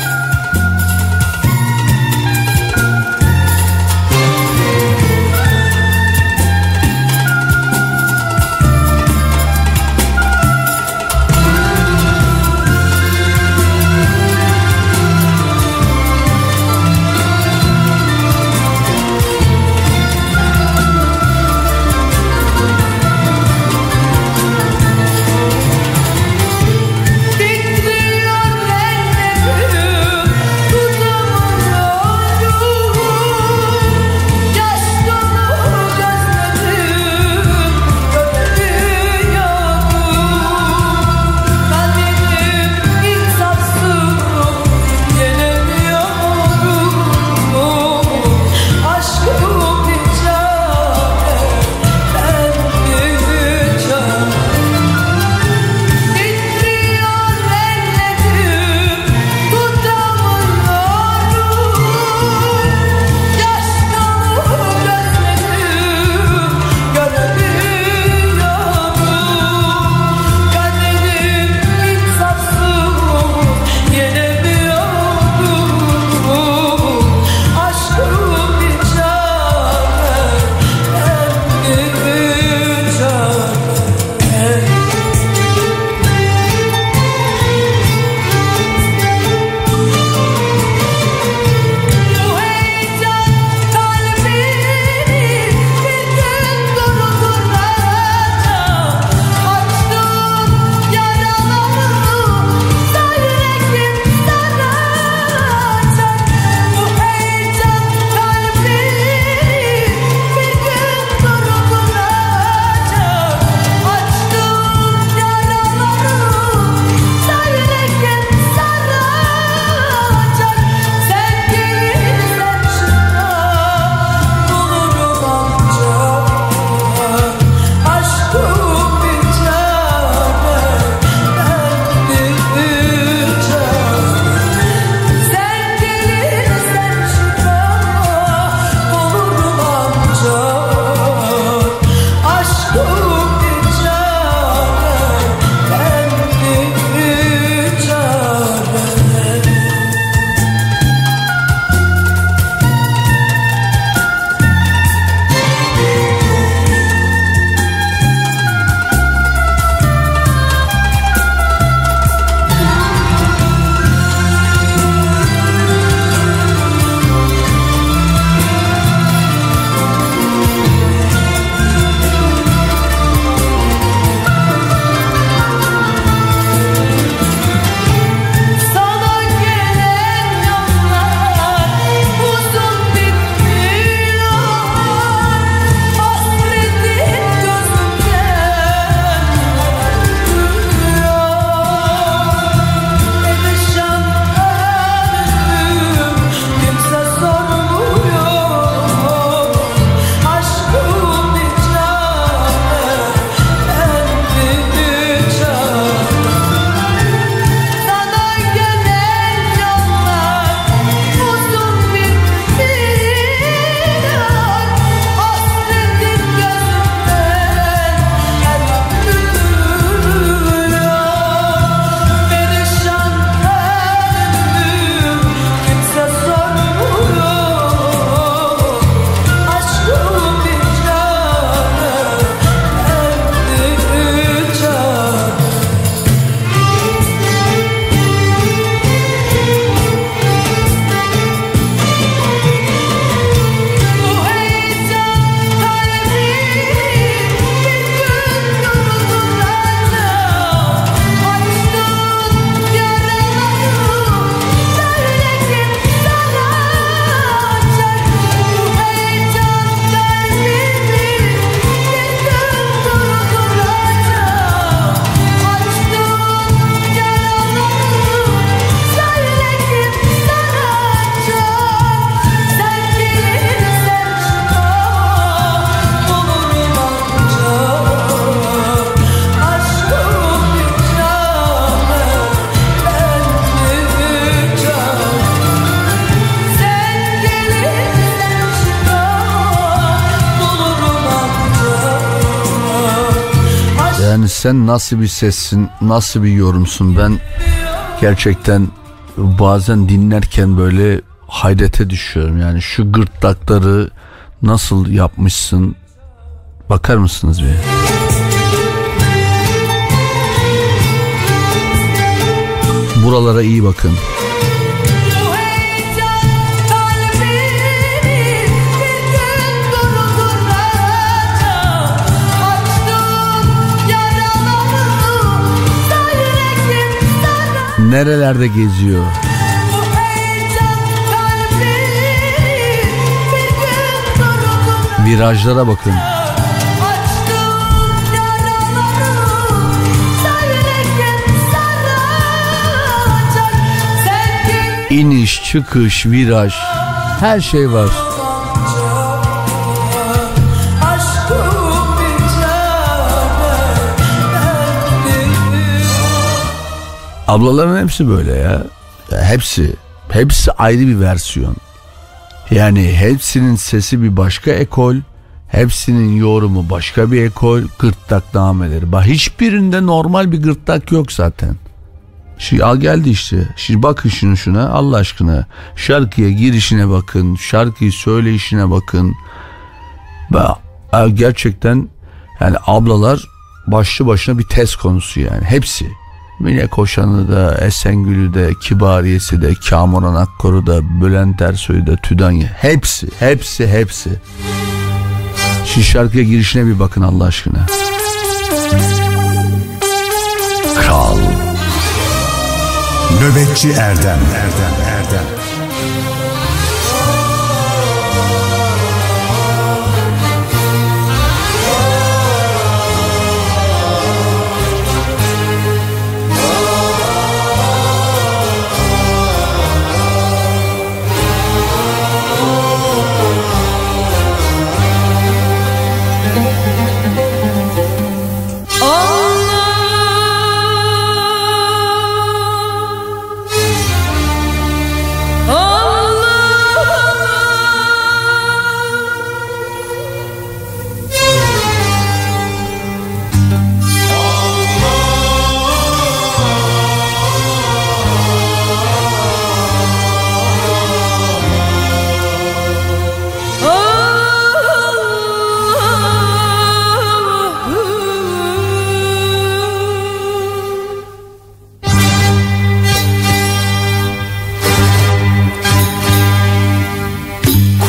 sen nasıl bir sessin, nasıl bir yorumsun ben gerçekten bazen dinlerken böyle hayrete düşüyorum. Yani şu gırtlakları nasıl yapmışsın bakar mısınız bir? Buralara iyi bakın. Nerelerde geziyor? Virajlara bakın. İniş, çıkış, viraj her şey var. Ablaların hepsi böyle ya. Hepsi. Hepsi ayrı bir versiyon. Yani hepsinin sesi bir başka ekol. Hepsinin yorumu başka bir ekol. Gırtlak nameleri. Bak hiçbirinde normal bir gırtlak yok zaten. Şimdi al geldi işte. Şimdi bakın şunu şuna Allah aşkına. Şarkıya girişine bakın. Şarkıyı söyleyişine bakın. Bak gerçekten yani ablalar başlı başına bir test konusu yani. Hepsi. Mine Koşan'ı da, Esengül'ü de, Kibariyesi de, Kamuran Akkor'u da, Bülent Ersoy'u da, Tüdanya. Hepsi, hepsi, hepsi. Şu şarkıya girişine bir bakın Allah aşkına. Kral Nöbetçi Erdem Erdem Erdem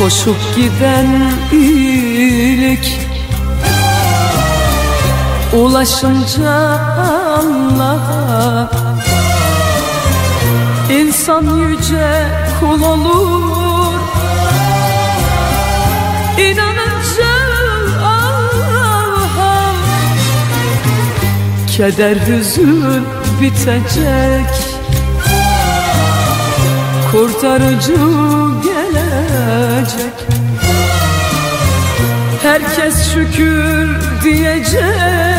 Koşup giden iyilik. Ulaşınca Allah'a İnsan yüce kul olur. İnanınca Allah'a. Keder hüzün bitecek. Kurtarıcı Herkes şükür diyecek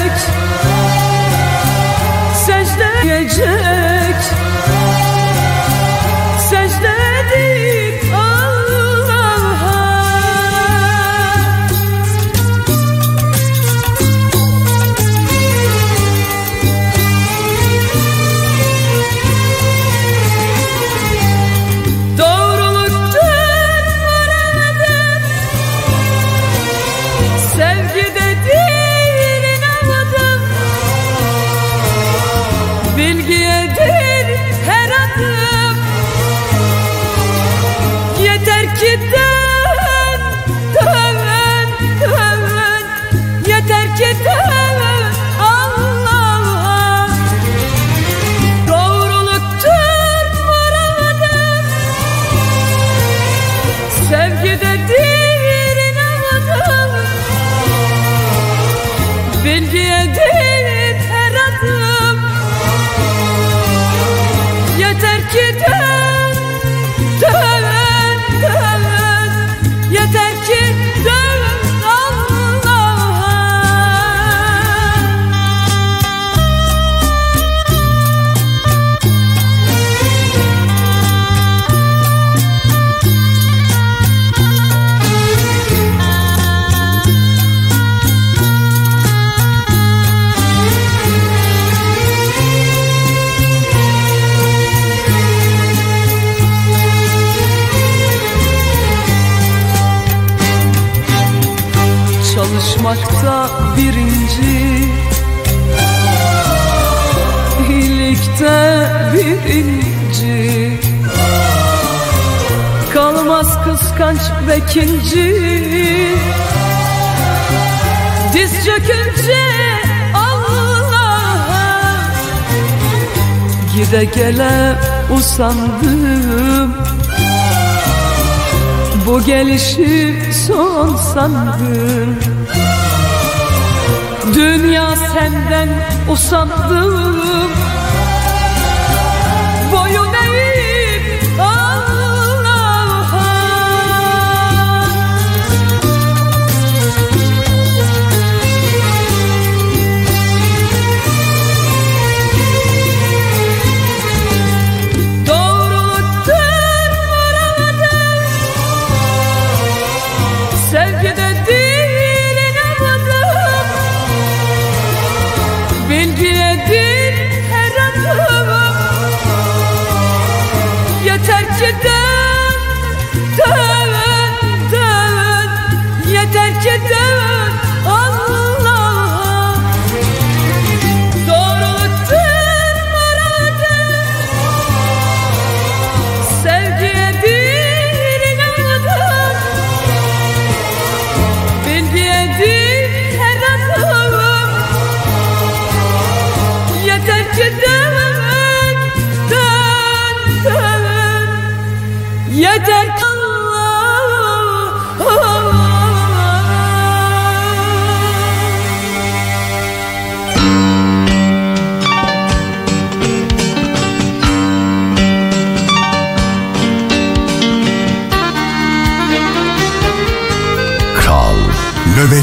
Gele usandım. Bu gelişi son sandım. Dünya senden usandım.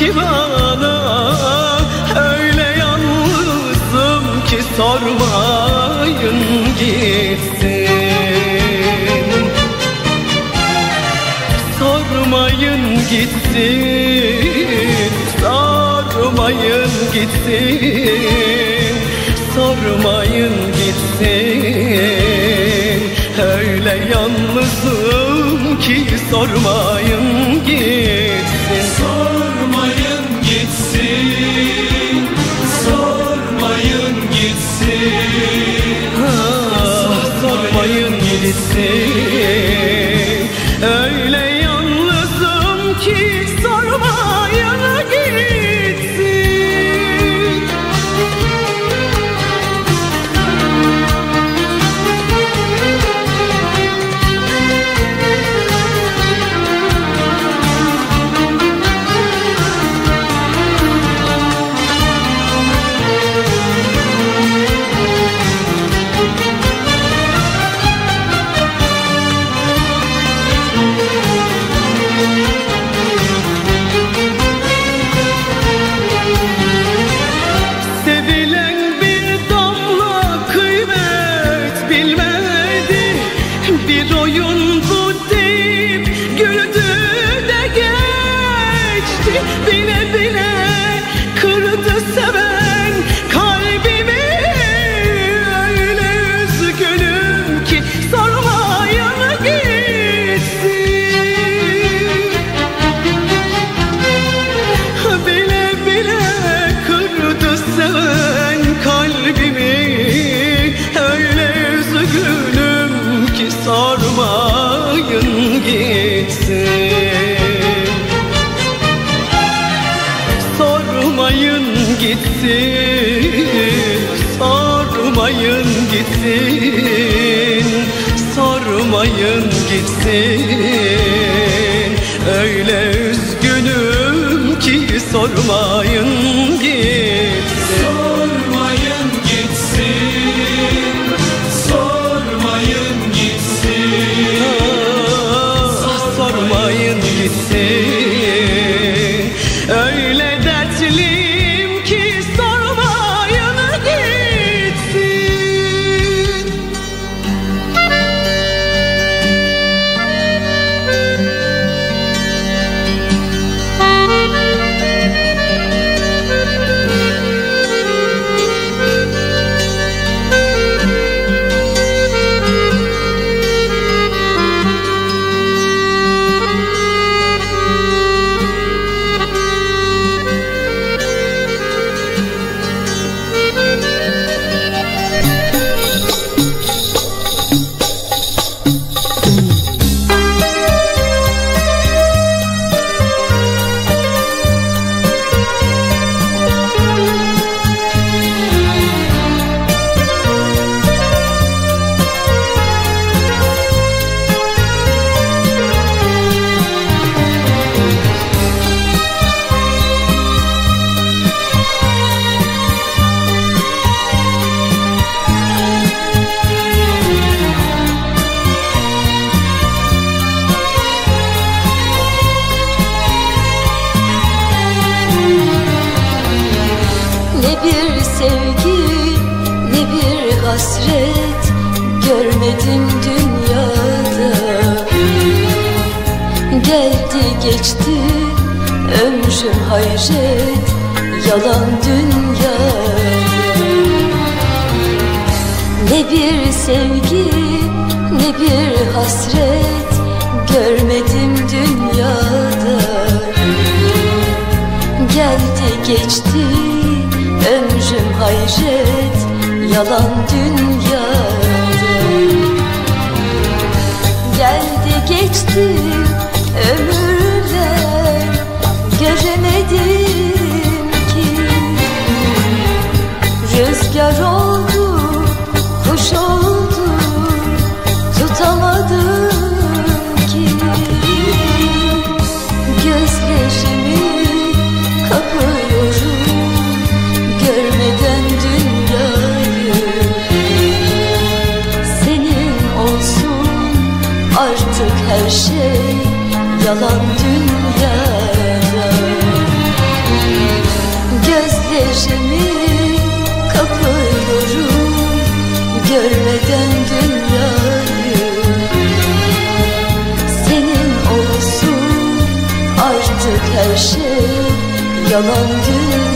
ki bana Öyle yalnızım ki sormayın gitsin. Sormayın gitsin Sormayın gitsin. Sormayın gitsin Öyle yalnızım ki sormayın git see gitsin hasret görmedim dünyada. Geldi geçti ömrüm hayret yalan dünyada Ne bir sevgi ne bir hasret görmedim dünyada. Geldi geçti ömrüm hayret yalan dünyada Geldi geçti ömürler her şey yalan dünyada. Gözlerimi kapıyorum görmeden dünyayı. Senin olsun artık her şey yalan dünyada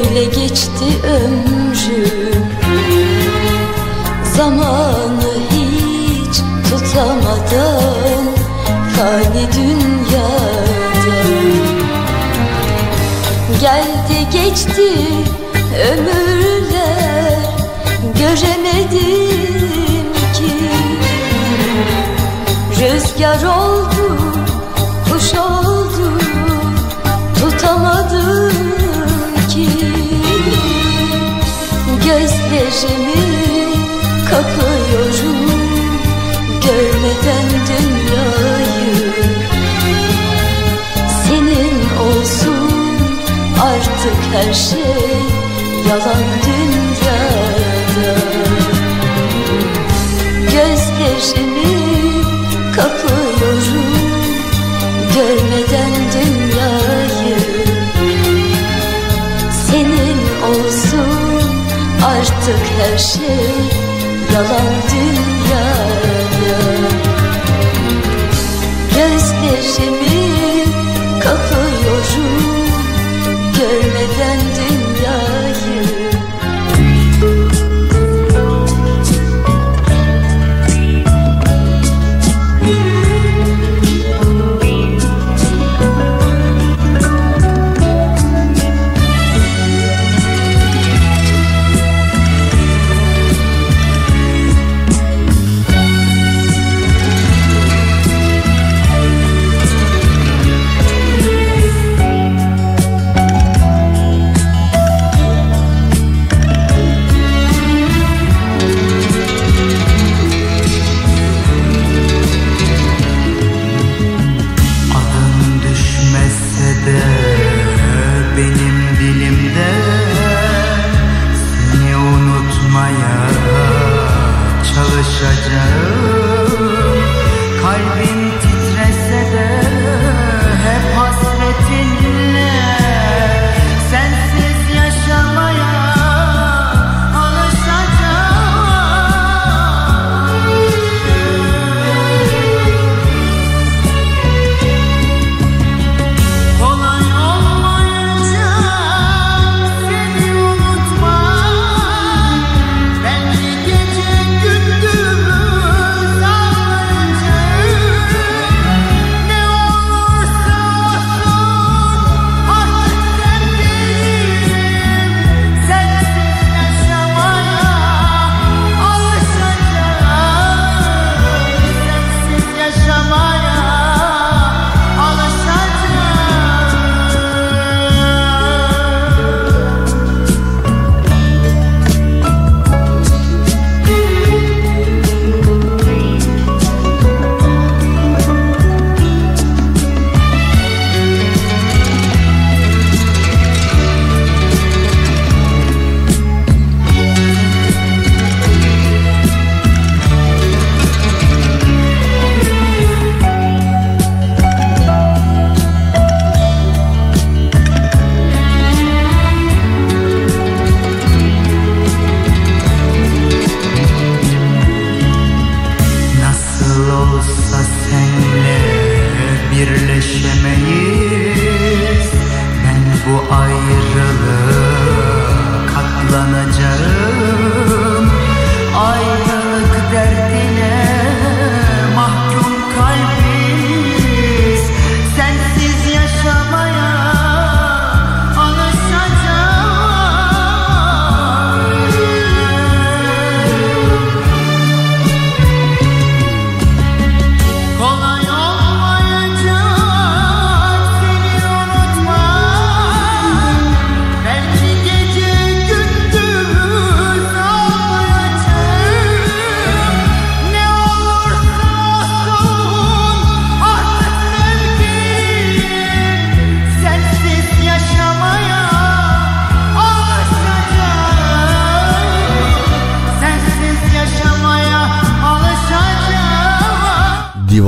Böyle geçti ömrüm Zamanı hiç tutamadan Fani dünyada. Geldi geçti ömürler. Göremedim ki. Rüzgar oldu görmeden dünyayı Senin olsun? Artık her şey yalan dünyada. Gözlerimi kapıyorum. Görmeden dünyayı Senin olsun. Artık her şey yalan dünyada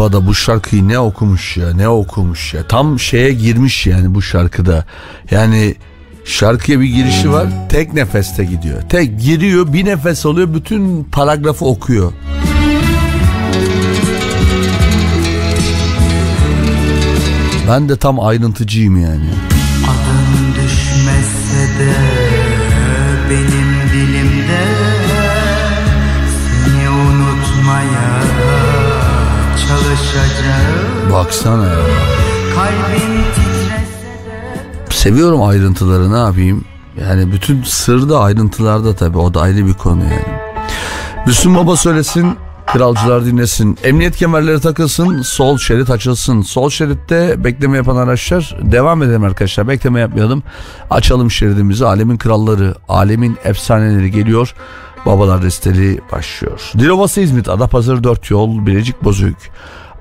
Diva da bu şarkıyı ne okumuş ya ne okumuş ya? Tam şeye girmiş yani bu şarkıda. Yani şarkıya bir girişi var tek nefeste gidiyor. Tek giriyor bir nefes oluyor bütün paragrafı okuyor. Ben de tam ayrıntıcıyım yani. Adın düşmese de benim dilimde çalışacağım baksana ya Kalbim seviyorum ayrıntıları ne yapayım yani bütün sır da ayrıntılarda tabi o da ayrı bir konu yani Müslüm Baba söylesin Kralcılar dinlesin. Emniyet kemerleri takılsın. Sol şerit açılsın. Sol şeritte bekleme yapan araçlar devam edelim arkadaşlar. Bekleme yapmayalım. Açalım şeridimizi. Alemin kralları, alemin efsaneleri geliyor. Babalar desteli başlıyor. Dilovası İzmit, Adapazarı 4 yol, Bilecik Bozüyük.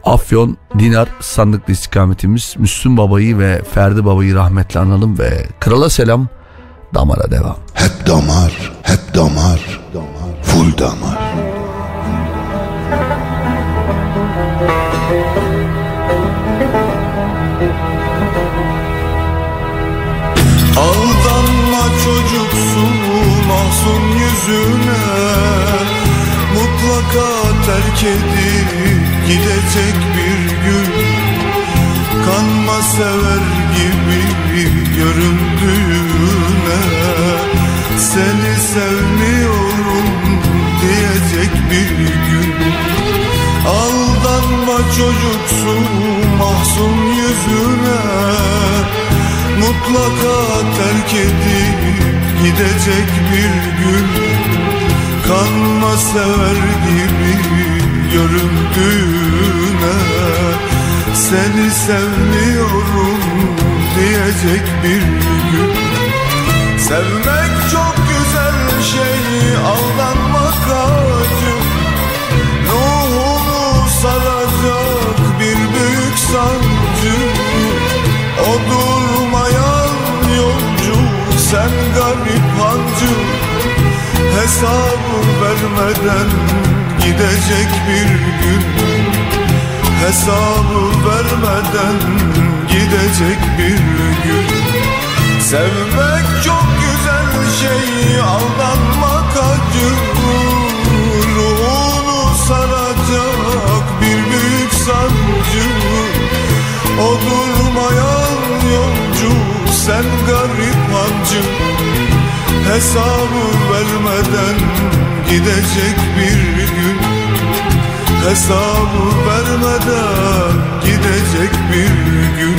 Afyon, Dinar, Sandıklı istikametimiz Müslüm Baba'yı ve Ferdi Baba'yı rahmetle analım ve krala selam damara devam. Hep damar, hep damar, damar, full damar. Aldanma çocuksu mahzun yüzüne Mutlaka terk edip gidecek bir gün. Kanma sever gibi göründüğüne Seni sevmiyorum diyecek bir gün. Aldanma çocuksu mahzun yüzüne Mutlaka terk edip gidecek bir gün. Kanma sever gibi göründüğüne Seni sevmiyorum diyecek bir gün. Sevmek çok güzel şey aldanmak acı. Ruhunu saracak bir büyük sancı. O durmayan yolcu sen garip hancı. Hesabı vermeden gidecek bir gün. Hesabı vermeden gidecek bir gün. Sevmek çok güzel şey aldanmak acı. Ruhunu saracak bir büyük sancı. O durmayan yolcu sen garip hancı Hesabı vermeden gidecek bir gün. Hesabı vermeden gidecek bir gün.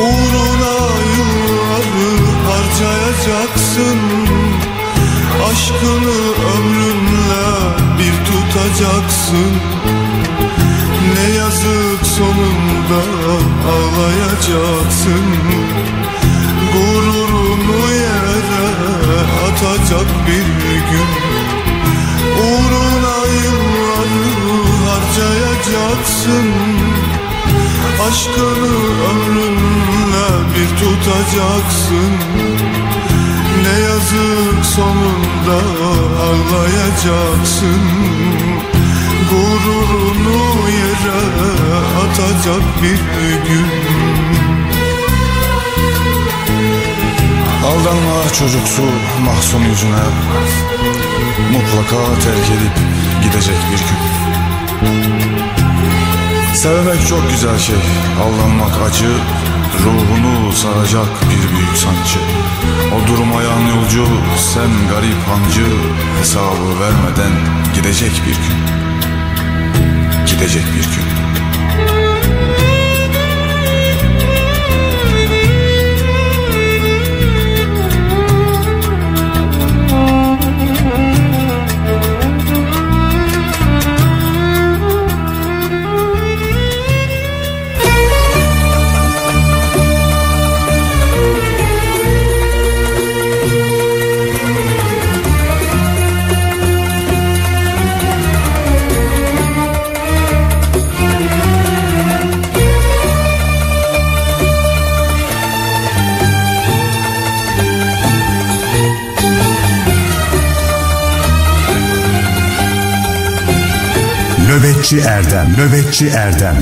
Uğruna yılları harcayacaksın. Aşkını ömrünle bir tutacaksın. Ne yazık sonunda ağlayacaksın. Yere atacak bir gün. Uğruna yılları harcayacaksın. Aşkını ömrünle bir tutacaksın. Ne yazık sonunda ağlayacaksın. Gururunu yere atacak bir gün Aldanma çocuksu mahzun yüzüne Mutlaka terk edip gidecek bir gün. Sevmek çok güzel şey Aldanmak acı Ruhunu saracak bir büyük sancı. O durmayan yolcu sen garip hancı Hesabı vermeden gidecek bir gün. Gidecek bir gün Nöbetçi Erdem, Nöbetçi Erdem.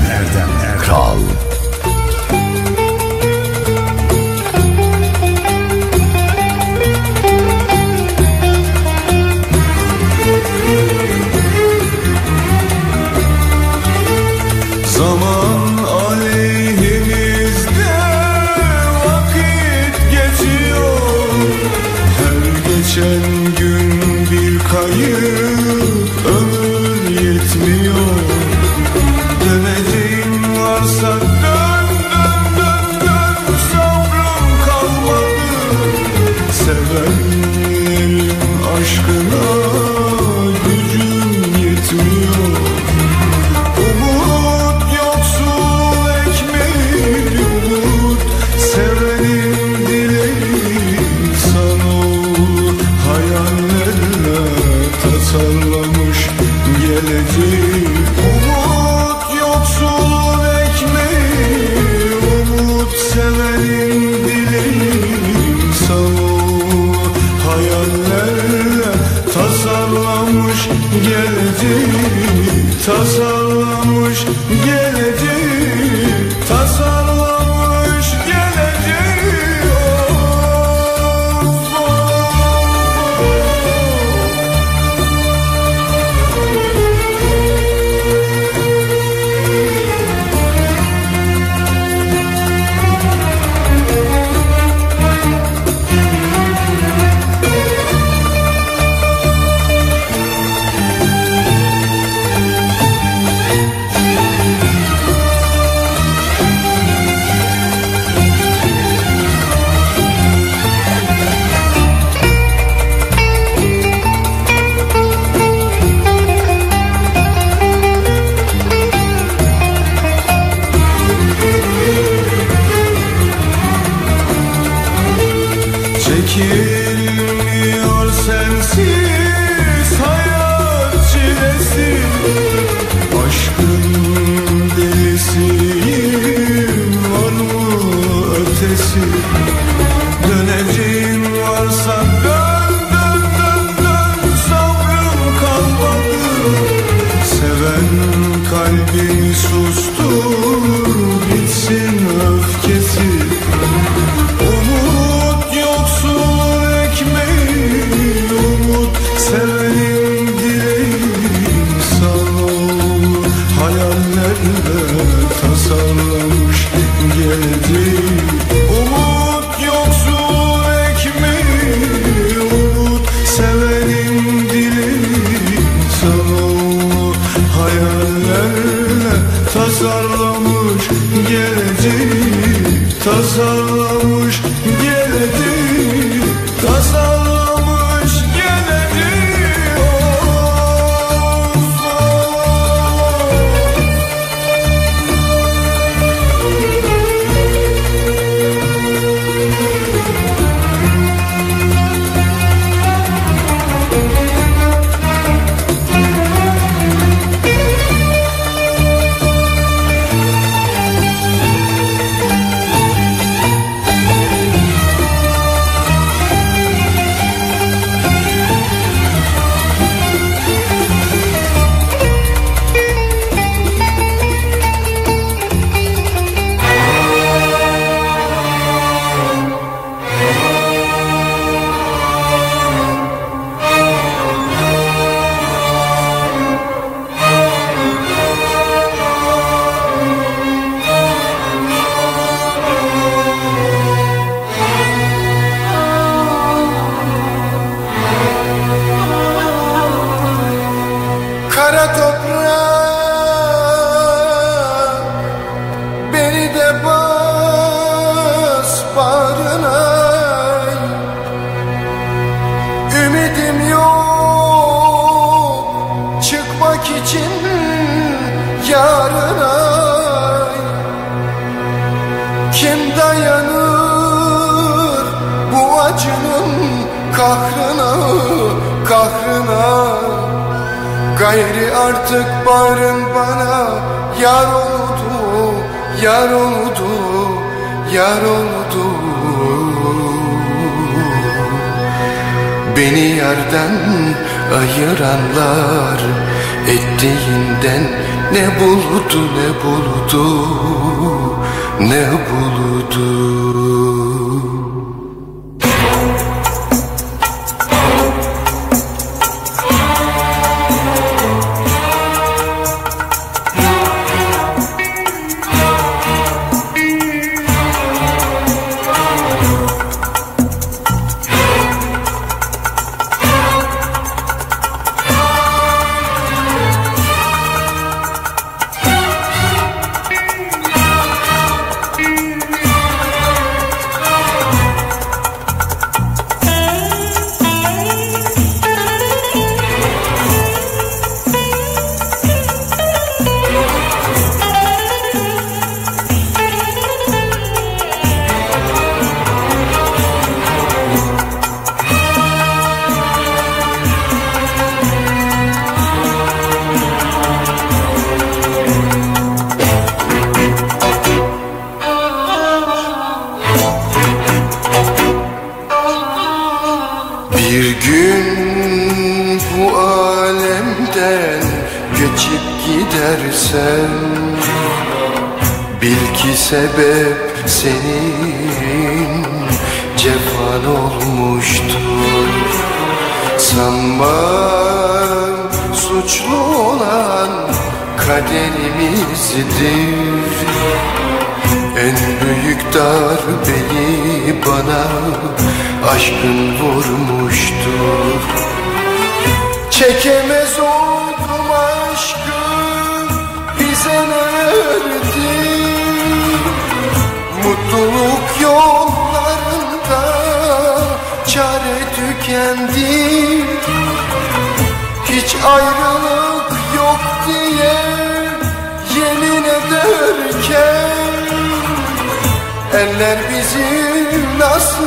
Eller bizi nasıl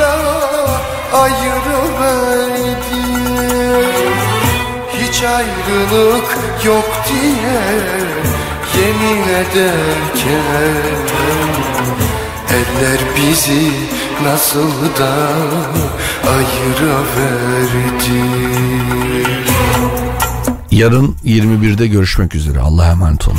da ayırıverdi Hiç ayrılık yok diye yemin ederken Eller bizi nasıl da ayırıverdi Yarın 21'de görüşmek üzere. Allah'a emanet olun.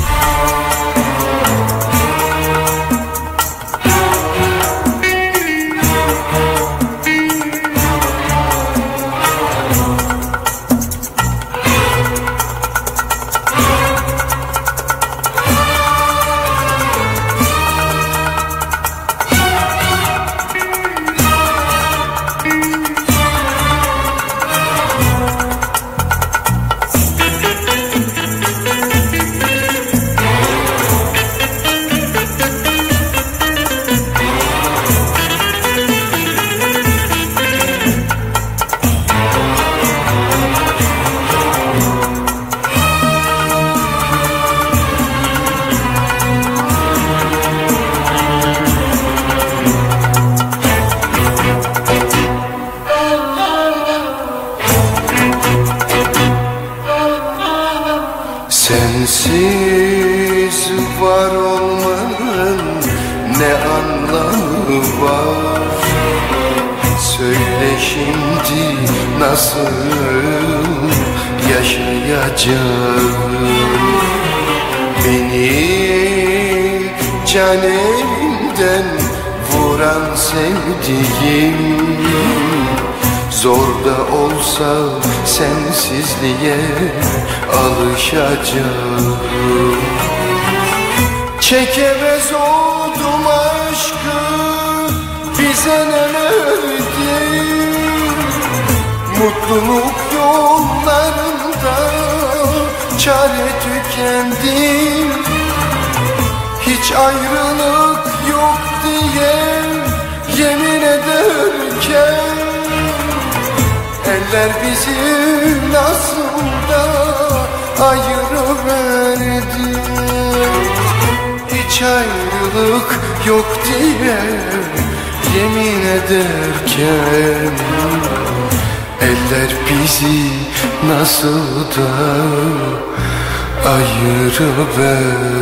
Alışacağım Çekemez oldum aşkı bize nelerdi Mutluluk yollarında çare tükendi Hiç ayrılık yok diye yemin ederken Eller bizi nasıl ayırıverdi Hiç ayrılık yok diye yemin ederken Eller bizi nasıl da ayırıverdi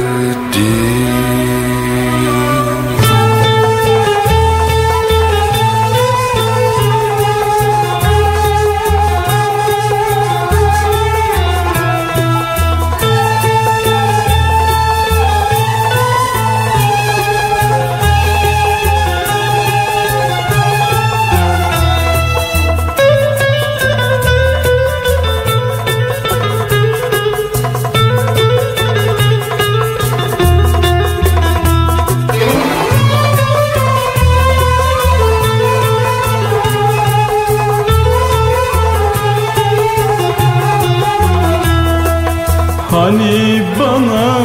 Hani bana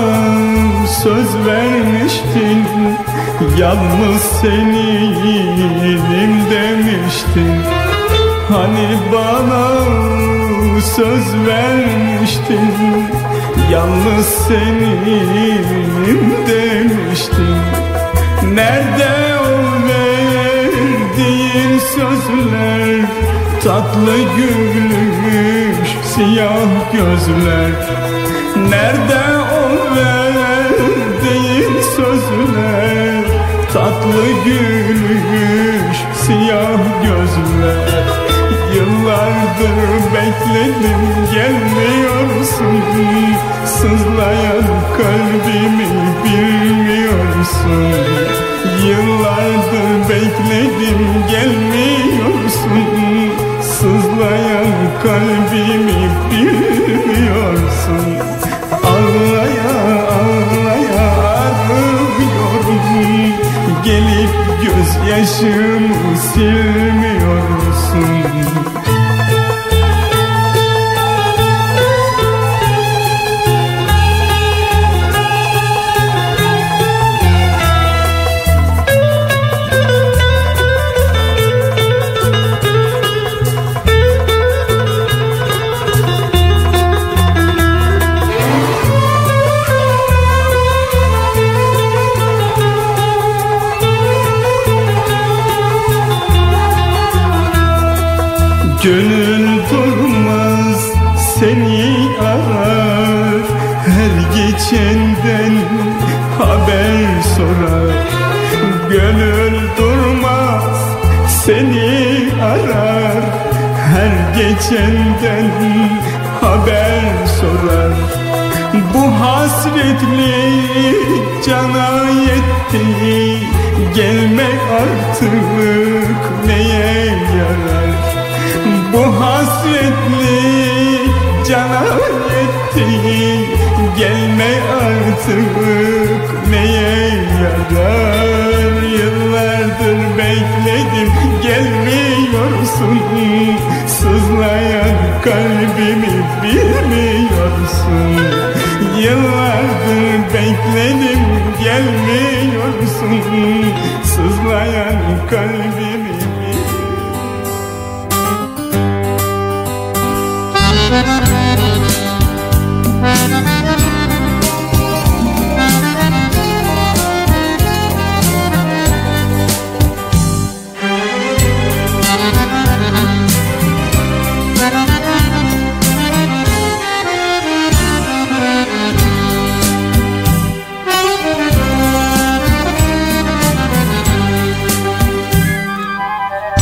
söz vermiştin Yalnız senin demiştin. Hani bana söz vermiştin Yalnız senin demiştin. Nerede o verdiğin sözler? Tatlı gülmüş siyah gözler Nerede o verdiğin sözler Tatlı gülmüş siyah gözler Yıllardır bekledim gelmiyorsun. Sızlayan kalbimi bilmiyorsun. Yıllardır bekledim gelmiyorsun. Sızlayan kalbimi bilmiyorsun Ağlaya ağlaya arıyorum Gelip gözyaşımı silmiyorsun Gönül durmaz seni arar. Her geçenden haber sorar. Gönül durmaz seni arar. Her geçenden haber sorar. Bu hasretlik cana yetti Gelme artık neye yarar Bu hasretlik cana yetti Gelme artık neye yarar Yıllardır bekledim gelmiyorsun. Sızlayan kalbimi bilmiyorsun. Yıllardır bekledim gelmiyorsun. Sızlayan kalbimi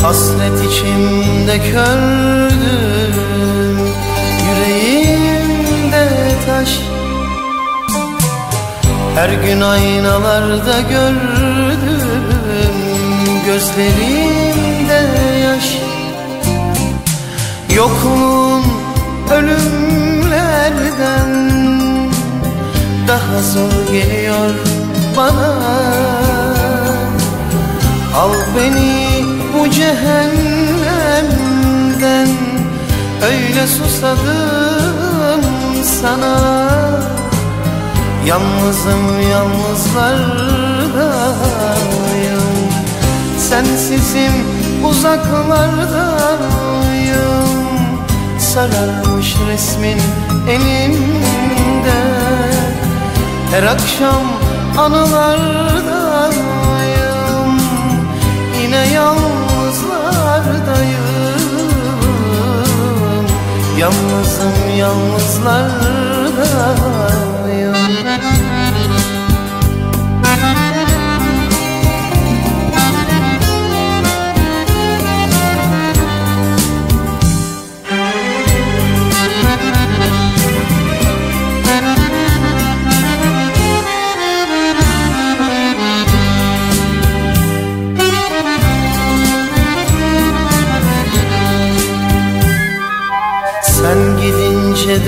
Hasret içimde kör Her gün aynalarda gördüm Gözlerimde yaş. Yokluğun ölümlerden Daha zor geliyor bana. Al beni bu cehennemden Öyle susadım sana Yalnızım yalnızlardayım Sensizim uzaklardayım Sararmış resmin elimde Her akşam anılardayım Yine yalnızlardayım. Yalnızım yalnızlardayım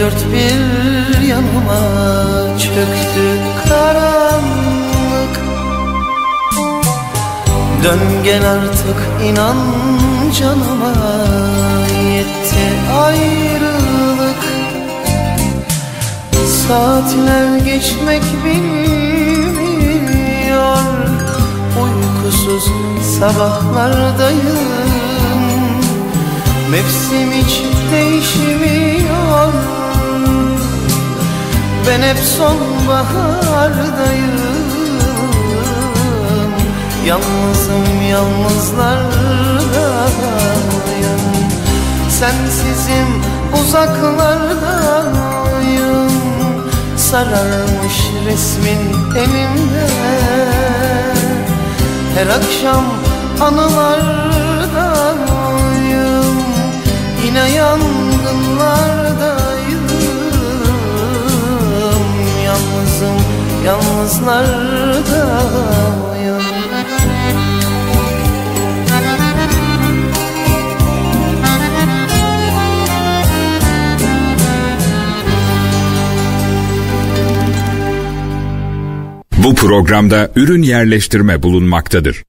dört bir yanıma çöktü karanlık. Dön gel artık inan canıma yetti ayrılık. Saatler geçmek bilmiyor Uykusuz sabahlardayım. Mevsim hiç değişmiyor Ben hep sonbahardayım. Yalnızım yalnızlardayım Sensizim uzaklardayım Sararmış resmin elimde. Her akşam anılardayım Yine yangınlardayım Yalnızım yalnızlardayım Bu programda ürün yerleştirme bulunmaktadır.